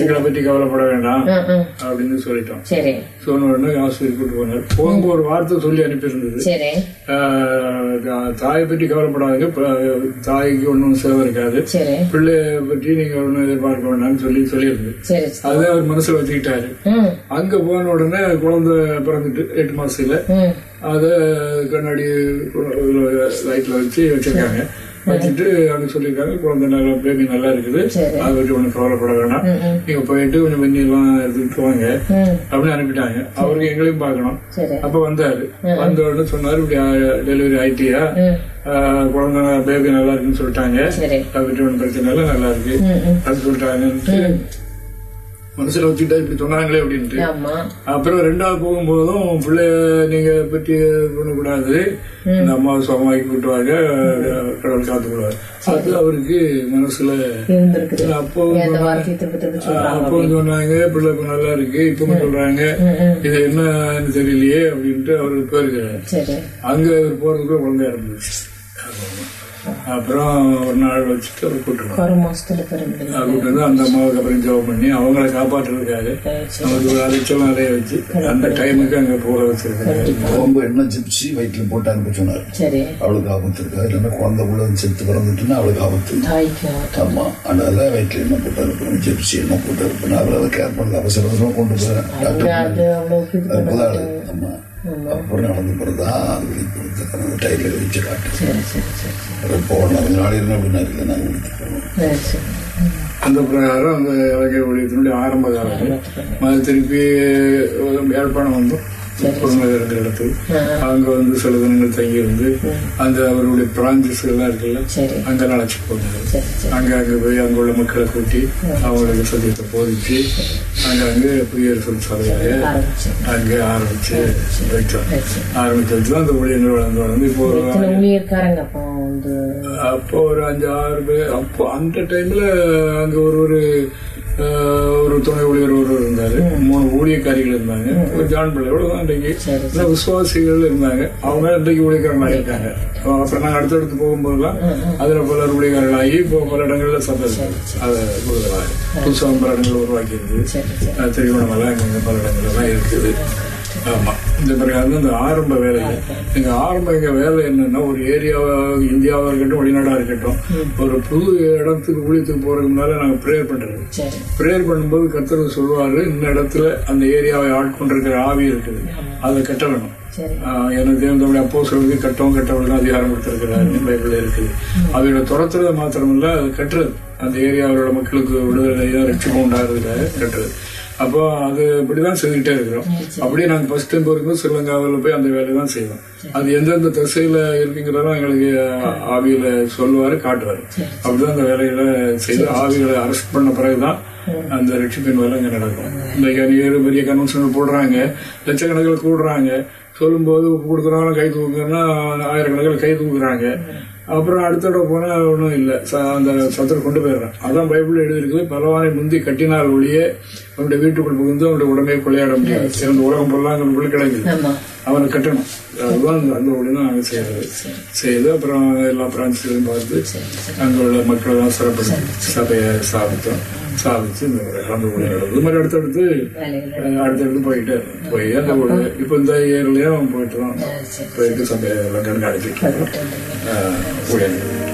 எங்களை பத்தி கவலைப்பட வேண்டாம். அப்படின்னு சொல்லிட்டோம். சொன்ன உடனே ஹாஸ்பிட்டல் கூட்டு போனார். போகும்போது ஒரு வார்த்தை சொல்லி அனுப்பியிருந்தது. தாயை பற்றி கவலைப்படாதீங்க. தாய்க்கு ஒன்றும் சேவை இருக்காது. பிள்ளைய பற்றி நீங்க ஒன்றும் எதிர்பார்க்க வேண்டாம்னு சொல்லி சொல்லியிருந்து சரி அதை அவர் மனசுல வச்சுக்கிட்டாரு. அங்க போன உடனே குழந்தை பிறந்துட்டு எட்டு மாசத்துல அத கண்ணாடி லைட்ல வச்சு வச்சிருக்காங்க. வச்சுட்டு சொல்லியிருக்காங்க குழந்தை நல்லா பேபி நல்லா இருக்குது. அதை பற்றி ஒன்றும் கவலைப்பட வேண்டாம் நீங்க போயிட்டு கொஞ்சம் வெந்நி எல்லாம் எடுத்துட்டு வாங்க அப்படின்னு அனுப்பிட்டாங்க. அவருக்கு எங்களையும் பார்க்கணும். சரி. அப்ப வந்தாரு. வந்த உடனே சொன்னாரு இப்படி டெலிவரி ஆயிட்டியா? குழந்தை பேபி நல்லா இருக்குன்னு சொல்லிட்டாங்க. அதை பற்றி ஒன்றும் பிரச்சனை இல்லை நல்லா இருக்கு. அது சொல்லிட்டாங்கன்ட்டு மனசுல வச்சுட்டா இப்படி சொன்னாங்களே அப்படின்ட்டு. அப்புறம் ரெண்டாவது போகும்போதும் பிள்ளைய நீங்க பற்றி பண்ணக்கூடாது இந்த அம்மா சுகமாக்கி விட்டுவாங்க கடவுள் காத்துக்கூடாது அது அவருக்கு மனசுல அப்போ அப்போ சொன்னாங்க பிள்ளை இப்ப நல்லா இருக்கு இப்ப சொல்றாங்க. இது என்னன்னு தெரியலையே அப்படின்ட்டு அவருக்கு போயிருக்காரு அங்க போறதுக்குள்ள குழந்தையா இருந்துச்சு அப்புறம் ஒரு நாள் வச்சுட்டு அவர் வந்து அந்த அம்மாவுக்கு அப்புறம் ஜெபம் பண்ணி அவங்கள காப்பாற்றுறதுக்காக நமக்கு ஒரு அலைச்சல் நிறைய வச்சு அந்த டைமுக்கு அங்க போக வச்சிருக்காங்க ரொம்ப எண்ணெய் சிப்ஸ் வயிற்றுல போட்டு அனுப்ப சொன்னார் அவளுக்கு ஆபத்து இருக்கா. இல்லைன்னா குழந்தை உள்ள செத்து பிறந்துட்டுன்னா அவளுக்கு ஆபத்து. தாய்க்கு ஆமா. அதனால வயிற்றுல எண்ணெய் போட்டு அனுப்பணும் சிப்ஸ் எண்ணெய் போட்டு அனுப்பணும் அவர் அதை கேர் பண்ணல. அவசர அவசரமா கொண்டு டாக்டர் அது- ஆமா. அப்புறம் நடந்து பிறகுதான் அது வெளியே கொடுத்து அந்த டைல வச்சு காட்டு அது நாளை இருந்தா அப்படின்னா இல்லை நாங்கள் கொடுத்து போகணும். சரி சரி. அந்த பிரகாரம் அந்த இலங்கை ஒழியத்தினுடைய ஆரம்ப காலம். அது திருப்பி யாழ்ப்பாணம் வந்தோம் குடும்பம் இருக்கிற இடத்துக்கு அங்க வந்து சில தினங்கள் தங்கி இருந்து அந்த அவருடைய பிரான்சஸ் எல்லாம் இருக்குல்ல அங்க அழைச்சி சரி அங்க அங்க போய் அங்க உள்ள மக்களை கூட்டி அவங்களுக்கு சத்தியத்தை போதிச்சு அங்க அங்க குடியரசு ஆரம்பிச்சு அங்க ஆரம்பிச்சு வைச்சோம் ஆரம்பிச்சு வச்சு அந்த ஊழியர்கள் வளர்ந்து வளர்ந்து இப்போ அப்போ ஒரு அஞ்சு ஆறு பேர். அப்போ அந்த டைம்ல அங்க ஒரு ஒரு ஒரு துணை ஊழியர் ஒருவர் இருந்தாரு. மூணு ஊழியக்காரிகள் இருந்தாங்க. ஒரு ஜான் பிள்ளை. இவ்வளவுதான் இன்றைக்கு. விசுவாசிகள் இருந்தாங்க. அவங்க இன்றைக்கு ஊழியக்காரங்களா இருக்காங்க. அப்புறம் நாங்க அடுத்தடுத்து போகும்போதெல்லாம் அதுல பலர் ஊழியக்காரர்களாகி இப்போ பல இடங்கள்ல சபை அதை கொடுக்குறாங்க புதுசாக பல இடங்கள் உருவாக்கி இருக்குது திருவண்ணாமலை அங்கே பல இடங்கள்லாம் இருக்குது. ஆமா. இந்த பிறகு அது இந்த ஆரம்ப வேலை. எங்க ஆரம்ப எங்க வேலை என்னன்னா ஒரு ஏரியாவா இந்தியாவா இருக்கட்டும் வெளிநாடா இருக்கட்டும் ஒரு புது இடத்துக்கு ஊழியத்துக்கு போறதுக்கு முன்னால நாங்க ப்ரேயர் பண்றது. சரி. ப்ரேயர் பண்ணும்போது கர்த்தர் சொல்லுவாரு இந்த இடத்துல அந்த ஏரியாவை ஆட்கொண்டிருக்கிற ஆவி இருக்குது. அதை கட்ட வேணும். எனக்கு தேவனுடைய அப்போ சொல்றது கட்டவும் கட்டவர்கள் அதிகாரம் கொடுத்திருக்கிறார். பைபிள் இருக்குது அதோட துரத்துறது மாத்திரமில்ல அது கட்டுறது. அந்த ஏரியாவோட மக்களுக்கு விடுதலையோ ரட்சிப்பு உண்டாகிறதுக்காக கட்டுறது. அப்போ அது இப்படிதான் செய்துக்கிட்டே இருக்கிறோம். அப்படியே நாங்க ஃபர்ஸ்ட் டைம் போயிருக்கோம் ஸ்ரீலங்காவில் போய் அந்த வேலையை தான் செய்வோம் அது எந்தெந்த திசையில இருக்குங்கிறதெல்லாம் எங்களுக்கு ஆவியில சொல்லுவாரு காட்டுவாரு. அப்படிதான் அந்த வேலைகளை செய்து ஆவிகளை அரெஸ்ட் பண்ண பிறகுதான் அந்த ரட்சிப்பின் வேலை இங்க நடக்கும். இந்த பெரிய கன்வென்ஷன் போடுறாங்க லட்சக்கணக்கில் கூடுறாங்க. சொல்லும்போது கொடுக்குறவங்க கை தூக்குங்கன்னா ஆயிரக்கணக்கில் கை தூக்குறாங்க. அப்புறம் அடுத்த போனால் போனா ஒன்றும் இல்லை. அந்த சத்தரை கொண்டு போயிடுறான். அதான் பைபிள் எழுதியிருக்குது. பலவானை முந்தி கட்டினால் ஒழிய அவனுடைய வீட்டுக்குள் புகுந்து அவனுடைய உடனே கொள்ளையாட முடியாது. சிறந்த உலகம் பொருளாங்க அங்கே கிடைக்குது அவனை கட்டணும். அதுதான் அந்த- ஒளி தான் நாங்கள் செய்யறது செய்து அப்புறம் எல்லா பிரான்ச்சிலையும் பார்த்து அங்கே உள்ள மக்கள் எல்லாம் சிறப்படுத்தி சபையை ஸ்தாபித்தோம் ஸ்தாபிச்சு இந்த அந்த ஒளி நடந்தது. இது மாதிரி அடுத்தடுத்து அடுத்தடுத்து போயிட்டே. போய் அந்த ஒரு இப்போ இந்த இயர்லயும் போயிட்டு தான் போயிட்டு சபையை எல்லாம் கண்காணிச்சுட்டு ஊழியர்கள்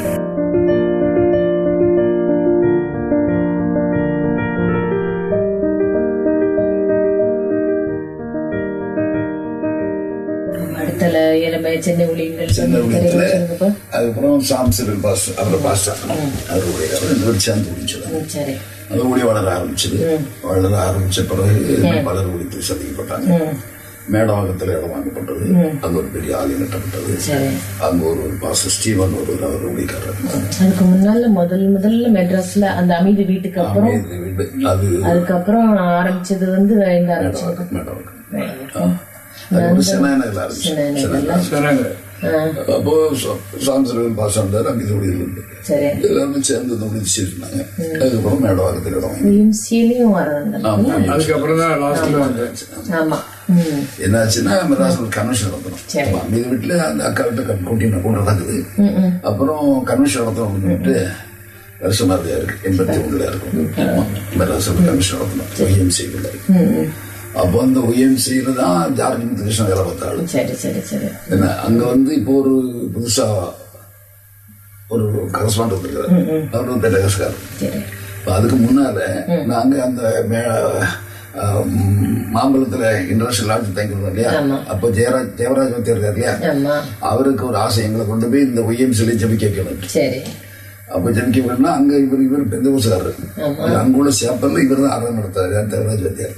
சென்னை ஊழியர்கள் சென்னை ஊழியத்துல சொல்லுங்கப்பா அதுக்கப்புறம் சாம்சரில் பாஸ் அவரை பாஸ் அவருடைய ரெண்டு பேரும் சேர்ந்து முடிச்சது ம், சரி. அது ஊழிய வளர ஆரம்பிச்சது. வளர ஆரம்பிச்ச பிறகு பலர் ஊழியத்தில் சந்திக்கப்பட்டாங்க. மேடவாக்கத்தில் இடம் வாங்கப்பட்டது. அங்க ஒரு பெரிய ஆலயம் கட்டப்பட்டது. சரி. அங்க ஒரு ஒரு பாச ஸ்டீவன் ஒரு அவர் ஊழியக்காரர் அதுக்கு முன்னால முதல் முதல்ல மெட்ராஸ்ல அந்த அமைதி வீட்டுக்கு அப்புறம். அது அதுக்கப்புறம் ஆரம்பிச்சது வந்து இந்த ஆரம்பிச்சது மேடவாக்கம். அது ஒரு சென்னையில் ஆரம்பிச்சு. அப்போ வந்தார் அங்கே உண்டு எல்லாருமே சேர்ந்து அதுக்கப்புறம் இடம் இம்சியிலையும் வராங்க. ஆமா அதுக்கப்புறம் தான் என்னாச்சுன்னா மெட்ராஸ்ல கன்வென்ஷன் நடத்தணும். அந்த வீட்டுல அந்த அக்கா கிட்ட கூட்டின கூட நடக்குது. அப்புறம் கன்வென்ஷன் நடத்தணும்னுட்டு வருஷமா இருக்கு. எண்பத்தி ஒண்ணுல இருக்கும். மெட்ராஸ்ல கன்வென்ஷன் நடத்தணும். ஒய்எம்சிக்குள்ள அப்போ அந்த ஒய்எம்சியில தான் ஜார்ஜ் முத்துகிருஷ்ணன் வேலை பார்த்தாள் சரி சரி சரி. என்ன அங்க வந்து இப்போ ஒரு புதுசா ஒரு கரஸ்பாண்ட் வந்திருக்காரு. அவர் இப்ப அதுக்கு முன்னால நாங்க அந்த மே- மாம்பழத்துல இன்டர்நேஷனல் லாட்ஜ் தங்கிருந்தோம் இல்லையா. அப்போ ஜெயராஜ் தேவராஜ் வந்து இருக்காரு இல்லையா? அவருக்கு ஒரு ஆசை எங்களை கொண்டு போய் இந்த ஒய்எம்சில ஜபிக்க வைக்கணும். சரி. அப்ப வைக்கணும்னா அங்க இவர் இவர் பெந்த ஆமா. அங்குள்ள சேப்பல்ல இவர் தான் ஆராதனை நடத்தாரு தேவராஜ் வாத்தியார்.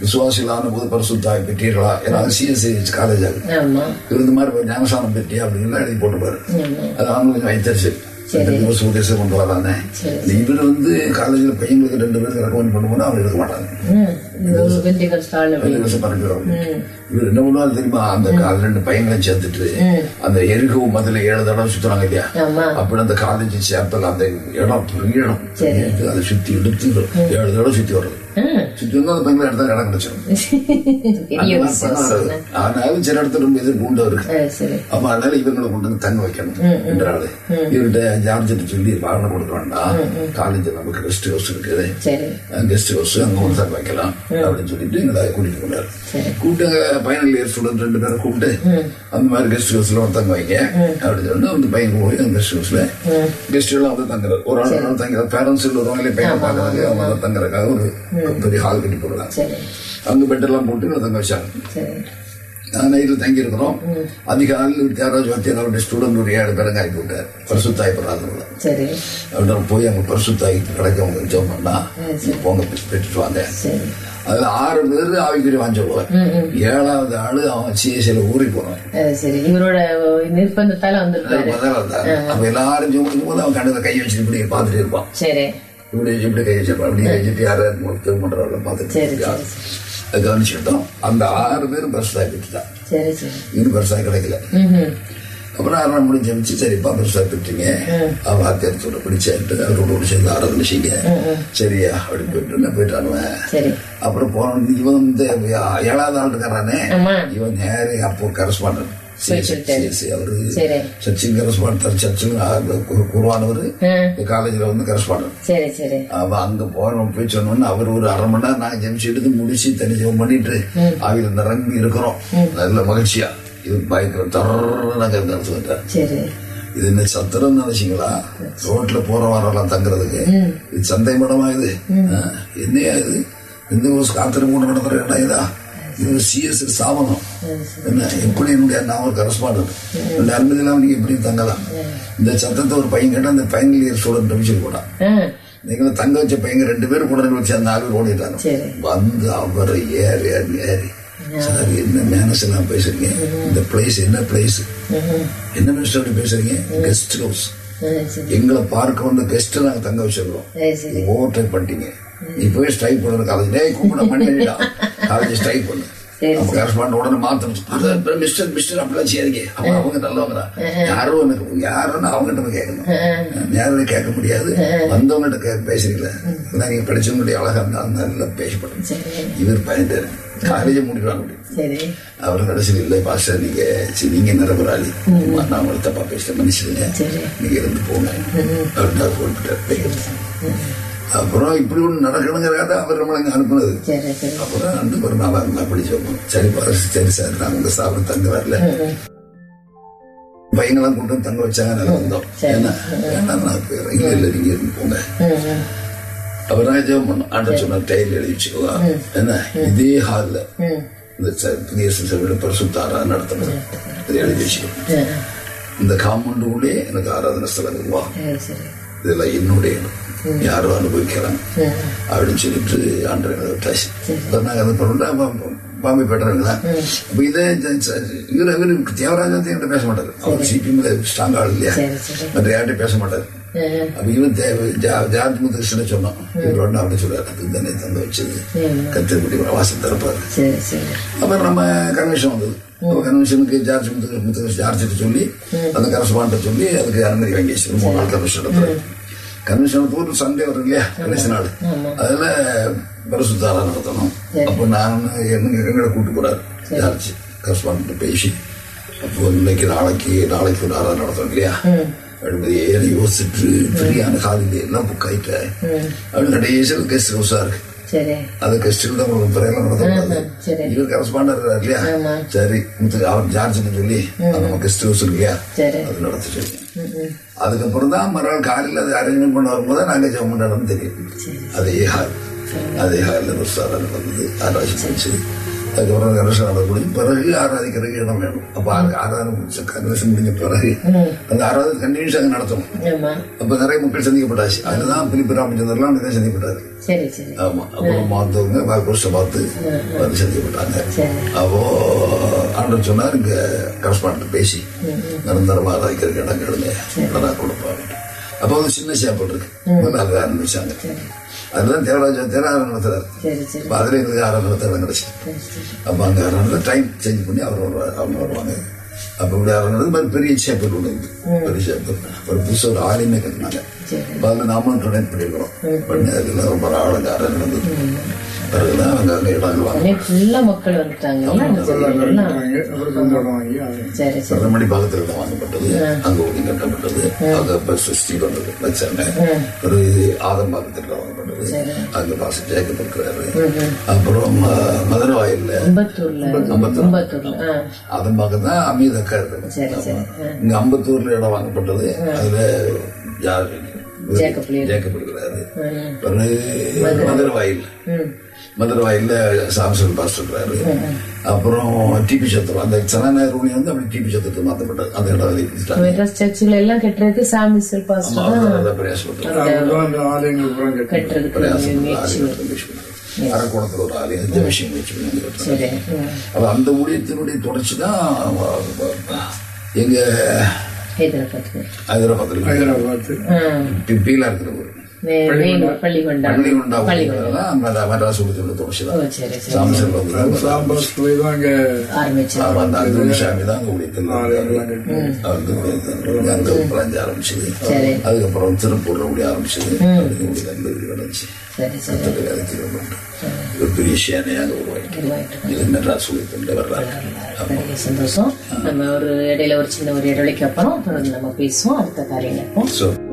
விசுவாசிகளான போது பரிசுத்தாய் பெற்றீர்களா? ஏன்னா சிஎஸ்சி காலேஜ் ஆகுது ஆமா. இவர் இந்த மாதிரி ஞானசானம் பெற்றி அப்படின்னு எழுதி போட்டுப்பாரு அது அவங்க கொஞ்சம் உதேசம் கொண்டு வரானே. இவர் வந்து காலேஜில் பையங்களுக்கு ரெண்டு பேருக்கு ரெக்கமெண்ட் பண்ணும்போது அவங்க எடுக்க மாட்டாங்க ம். வெண்டிகள் ஸ்டால் ரெண்டு வருஷம் பரப்பிடுவாங்க இவர் என்ன பண்ணுவாரு தெரியுமா? அந்த கால ரெண்டு பையங்களையும் சேர்த்துட்டு அந்த எருகு மதுல ஏழு தடவை சுத்துறாங்க இல்லையா? அப்படி அந்த காலேஜ் சேப்பல் அந்த இடம் பெரிய இடம். அதை சுத்தி எடுத்து ஏழு தடவை சுத்தி வர்றது. சுத்தி வந்து அந்த பையங்களை எடுத்தா இடம் கிடைச்சிடும். ஆனாலும் சில இடத்துல இது பூண்டா இருக்கு அப்ப அதனால இவங்களை கொண்டு வந்து தங்க வைக்கணும் இவர்கிட்ட ஜார்ஜிட்டு சொல்லி வாகனம் கொடுக்க வேண்டாம். காலேஜில் நமக்கு கெஸ்ட் ஹவுஸ் இருக்குது. கெஸ்ட் ஹவுஸ் அங்க கொண்டு தங்க வைக்கலாம். அப்படின்னு சொல்லிட்டு எங்களை கூட்டிட்டு போனாரு. கூப்பிட்டு ஃபைனல் இயர் ஸ்டூடெண்ட் ரெண்டு பேரை கூப்பிட்டு அந்த மாதிரி கெஸ்ட் ஹவுஸ்ல வந்து தங்க வைங்க அப்படின்னு சொல்லி அந்த பையன் போய் அந்த கெஸ்ட் ஹவுஸ்ல கெஸ்ட் எல்லாம் வந்து தங்குறாரு. ஒரு ஆள் ஆள் தங்குறாரு பேரண்ட்ஸ் வருவாங்களே பையனை பார்க்கறதுக்கு அவங்க வந்து தங்குறதுக்காக ஒரு பெரிய ஹால் கட்டி போடுறாங்க. அங்க பெட் எல்லாம் போட்டு இவரை தங்க வச்சாங்க. நைட்டில் தங்கி இருக்கிறோம் அதிகாலையில் தியாகராஜ் வாத்தியார் அவருடைய ஸ்டூடெண்ட் ஒரு ஏழு பேரங்க ஆக்கி விட்டார் பரிசுத்தாய் பிரார்த்தனை அவர்கிட்ட போய் அங்க பரிசுத்தாய் கிடைக்கவங்க ஜெபம் பண்ணா நீங்க போங்க பெற்றுட்டு வாங்க. அதுல ஆறு பேர் ஆவிக்குரிய வாஞ்சோடுவார் ஏழாவது ஆளு அவன் சிஎஸ்சியில ஊறி போறான் இவரோட நிர்பந்தத்தால வந்தார். அப்ப எல்லாரும் ஜெபம் போது அவன் கண்ணுல கை வச்சு இப்படி பார்த்துட்டு இருப்பான். இப்படி இப்படி கை வச்சிருப்பான். அப்படி கை வச்சுட்டு யாரும் ஜெபம் பண்றவங்கள அது கவனிச்சுக்கிட்டோம். அந்த ஆறு பேரும் பரிசுத்தாய் பெற்றுட்டான் இது பரிசாய் கிடைக்கல. அப்புறம் அரை மணி ஜெமிச்சு சரிப்பா பெருசா பெற்றீங்க அவன் வாத்தியார் சொல்ல பிடிச்சான்ட்டு அவரோட சேர்ந்து ஆராதனை சரியா அப்படி போயிட்டு போயிட்டானுவேன் சரி. அப்புறம் போன இவன் வந்து ஏழாவது ஆள் இருக்கானே ஆமா. இவன் நேரே அப்போ கரஸ்பாண்டன்ட் சொல்லிட்டாரு. அவரு சரி. சச்சின் கரஸ்பாண்டர் சச்சின் குருவானவர். காலேஜ்ல வந்து சரி அவன் அங்க போறோம் போய் சொன்னோன்னு அவர் ஒரு அரை மணி நேரம் நாங்க ஜெமிச்சு முடிச்சு தனி ஜெபம் பண்ணிட்டு ஆவியில நிரம்பி இருக்கிறோம். நல்ல மகிழ்ச்சியா. இது பயங்கர தரனாக நடத்துக்கிட்டார் சரி. இது என்ன சத்திரம் நினைச்சீங்களா? ரோட்ல போற வரலாம் தங்குறதுக்கு. இது சந்தை மடமா இது? என்னையா இது? இந்த ஒரு காத்திரம் கூட நடக்கிற இடம் இதா? இது சிஎஸ் ஸ்தாபனம் என்ன எப்படி என்னுடைய நான் ஒரு கரஸ்பாண்டன்ட் இந்த அனுமதி இல்லாம நீங்க எப்படி தங்கலாம். இந்த சத்தத்தை ஒரு பையன் கேட்டா அந்த ஃபைனல் இயர் ஸ்டூடெண்ட் வச்சு போட்டான் நீங்க தங்க வச்ச பையங்க ரெண்டு பேரும் கூட வச்சு அந்த பேர் ஓடிட்டாங்க. வந்து அவரை ஏறி ஏறி ஏறி. சார் என்ன மேனஸ் எல்லாம் பேசுறீங்க? இந்த பிளேஸ் என்ன பிளேஸ் என்ன மினிஸ்டர் பேசுறீங்க? கெஸ்ட் ஹவுஸ் எங்களை பார்க்க வந்த கெஸ்ட் நாங்க தங்க வச்சிருக்கோம் சரி சரி. ஓவர் டைப் பண்ணிட்டீங்க. நீ போய் ஸ்ட்ரைக் பண்ணுற காலேஜ் டேய் கூப்பிட பண்ணிடா காலேஜ் ஸ்ட்ரைக் பண்ணு. அப்ப கரஸ்பாண்ட் உடனே மாத்தணும். மிஸ்டர் மிஸ்டர் அப்படிலாம் செய்யாதீங்க. அவங்க அவங்க நல்லவங்க யாரும் எனக்கு யாருன்னு அவங்ககிட்ட கேட்கணும். நேரில் கேட்க முடியாது. வந்தவங்ககிட்ட கே பேசுறீங்களா? நீங்க படிச்சவங்களுடைய அழகா இருந்தாலும் நல்லா பேசப்படும். இவர் பயந்தாரு காலேஜை அப்படி. சரி. அவர் கடைசியில் இல்லை பாஸ்டர் நீங்க நீங்க நிரபராளி நான் உங்களை தப்பா மனுஷங்க சரி. நீங்க இருந்து போங்க. அப்படின்னு போட்டுட்டார் அப்புறம் இப்படி ஒண்ணு நடக்கணுங்கிறத அவர் நம்மளை அனுப்புனது. அப்புறம் ரெண்டு பேரும் நல்லா இருந்தா அப்படி சொல்லுவோம் சரி பாரு சரி சார் நான் உங்க ஸ்தாபனம் தங்க வரல. பையங்களாம் கொண்டு வந்து தங்க வச்சாங்க நல்லா வந்தோம். வேண்டாம் நான் போயிடுறேன் இல்ல இல்ல நீங்க இருந்து போங்க. அப்புறம் ஜெபம் பண்ணோம் ஆண்டர் சொன்ன டைரி எழுதி வச்சுக்கோங்க. என்ன இதே ஹால்ல இந்த புதிய சிசவிட பரிசுத்தாரா நடத்தணும். இதை எழுதி வச்சுக்கணும் இந்த காம்பவுண்டுக்குள்ளே எனக்கு ஆராதனை ஸ்தலம் உருவாகும் சரி இதெல்லாம் என்னுடைய இடம் யாரும் அனுபவிக்கிறாங்க அப்படின்னு சொல்லிட்டு ஆண்டரை விட்டாச்சு. அப்ப நாங்க அதை பண்ணோம்னா பாம்பே பெற்றவங்களா? அப்ப இதே இவரு இவரு தேவராஜன் என்கிட்ட பேச மாட்டாரு. அவர் சிபிஎம்ல ஸ்ட்ராங் ஆள் இல்லையா? மற்ற யார்கிட்ட பேச மாட்டாரு. அப்ப இவன் தேவ ஜா- ஜார்ஜ் முத்துகிருஷ்ணனை சொன்னான். இவர் ஒண்ணு அப்படி சொல்றாரு. அது தானே தந்து வச்சது. கத்திரப்படி வாசல் திறப்பாரு. அப்புறம் நம்ம கன்வென்ஷன் வந்தது. கன்வென்ஷனுக்கு ஜார்ஜ் முத்து முத்து ஜார்ஜிட்டு சொல்லி அந்த கரஸ்பாண்ட சொல்லி அதுக்கு அனுமதி வாங்கி வச்சிருக்கோம் மூணு நாள் கன்வென்ஷன் கன்வென்ஷன் ஒரு சண்டே வரும் இல்லையா கடைசி நாள் அதுல பரிசுத்தாரா நடத்தணும் அப்போ நான் என்ன எங்களை கூட்டு போறாரு ஜார்ஜ் கரஸ்பாண்ட் பேசி அப்போ இன்னைக்கு நாளைக்கு நாளைக்கு ஒரு ஆறாம் நடத்தணும் இல்லையா ஏறி யோசிச்சுட்டு ஃப்ரீயான காலையில் எல்லாம் புக் ஆயிட்டேன் அப்படின்னு கடைசியில் கெஸ்ட் ஹவுஸா இருக்கு சரி அது கெஸ்டில் தான் உங்களுக்கு. இவர் கரஸ்பாண்டர் இல்லையா? சரி முத்து அவர் ஜார்ஜ்னு சொல்லி நம்ம கெஸ்ட் ஹவுஸ் இல்லையா? அது நடத்த சொல்லி அதுக்கப்புறம் தான் மறுநாள் காலையில் அது அரேஞ்ச்மெண்ட் பண்ண வரும்போது நாங்கள் ஜெபம் பண்ணணும் தெரியும் அதே ஹால் அதே ஹாலில் ஒரு சாதனை வந்தது ஆராய்ச்சி முடிச்சு அதுக்கப்புறம் நடந்து முடிஞ்சு பிறகு ஆராதிக்கிறதுக்கு இடம் வேணும் அப்போ ஆராதனை முடிச்ச கனெக்ஷன் முடிஞ்ச பிறகு அந்த ஆராதனை கண்டினியூஸ் அங்கே நடத்தணும் அப்போ நிறைய மக்கள் சந்திக்கப்பட்டாச்சு அதுதான் பிலிப்பு ராமச்சந்திரலாம் நிறைய சந்திக்கப்பட்டாரு ஆமா அப்புறம் பார்த்தவங்க புருஷ பார்த்து வந்து சந்திக்கப்பட்டாங்க அப்போ ஆண்டர் சொன்னார் இங்க கரஸ்பாண்ட் பேசி நிரந்தரமா ஆராய்க்கிறதுக்கு இடம் கேளுங்க கொடுப்பாங்க அப்போ வந்து சின்ன சேப்பல் இருக்கு அதை ஆரம்பிச்சாங்க அதுதான் தேவராஜ தேராரம் நடத்துறாரு அதுல எங்களுக்கு நடத்த இடம் கிடைச்சு அப்போ அங்கே ஆறாம் டைம் சேஞ்ச் பண்ணி அவர் வருவார் அவங்க வருவாங்க. அப்போ இப்படி நடந்து மாதிரி பெரிய சேப்பல் ஒன்று இருக்கு. பெரிய சேப்பல் ஒரு புதுசாக ஒரு ஆலயமே கட்டினாங்க. அப்போ அதில் நாமளும் டொனேட் பண்ணியிருக்கிறோம். பண்ணி அதில் ரொம்ப ஆளுங்க நடந்தது. பிறகுதான் அவங்க அங்கே இடங்கள் வாங்க உடனே ஃபுல்லா மக்கள் வந்துட்டாங்க. எல்லாம் அப்புறம் சொந்தம் வாங்கி அது சரி சரி. பிரமணி பாகத்தில் இடம் வாங்கப்பட்டது. அங்க ஊதி கட்டப்பட்டது. அங்க பண்றது வச்சாங்க ஒரு ஆதம் பாகத்தில் இடம் வாங்கப்பட்டது அங்க பாச ஜேக்கப் இருக்கிறாரு. அப்புறம் மதுரை அம்பத்தூர்ல. ஆ. ஆதம் பாகம் தான் இருக்கு. இங்க அம்பத்தூர்ல இடம் வாங்கப்பட்டது. அதுல யார்? ஜேக்கப் இருக்கிறாரு. மதுரை. வாயில் ம் மதுரை வாயில்ல சாம்சன் பாஸ்டர் இருக்கிறாரு அப்புறம் டிபி சத்திரம் அந்த சனாநாயர் வந்து அப்படி டிபி சத்திரத்துக்கு மாற்றப்பட்டது அந்த இடம் மெட்ராஸ் சர்ச்சுல எல்லாம் கட்டுறதுக்கு சாமி பிரயாசம் முயற்சி அரக்கோணத்தில் ஒரு ஆலயம் இந்த விஷயம் முயற்சி. அப்ப அந்த ஊழியத்தினுடைய தொடர்ச்சி தான் எங்க ஹைதராபாத் ஆ பிபியில இருக்கிற ஊர் அதுக்கப்புறம் திருப்பூர்ல ஊழிய ஆரம்பிச்சது. பெரிய சேனையாக உருவாயிட்டு இது மெட்ராஸ் வர்றாங்க பெரிய சந்தோஷம். நம்ம ஒரு இடையில ஒரு சின்ன ஒரு இடைவெளிக்கு அப்புறம் தொடர்ந்து நம்ம பேசுவோம். அடுத்த ஸோ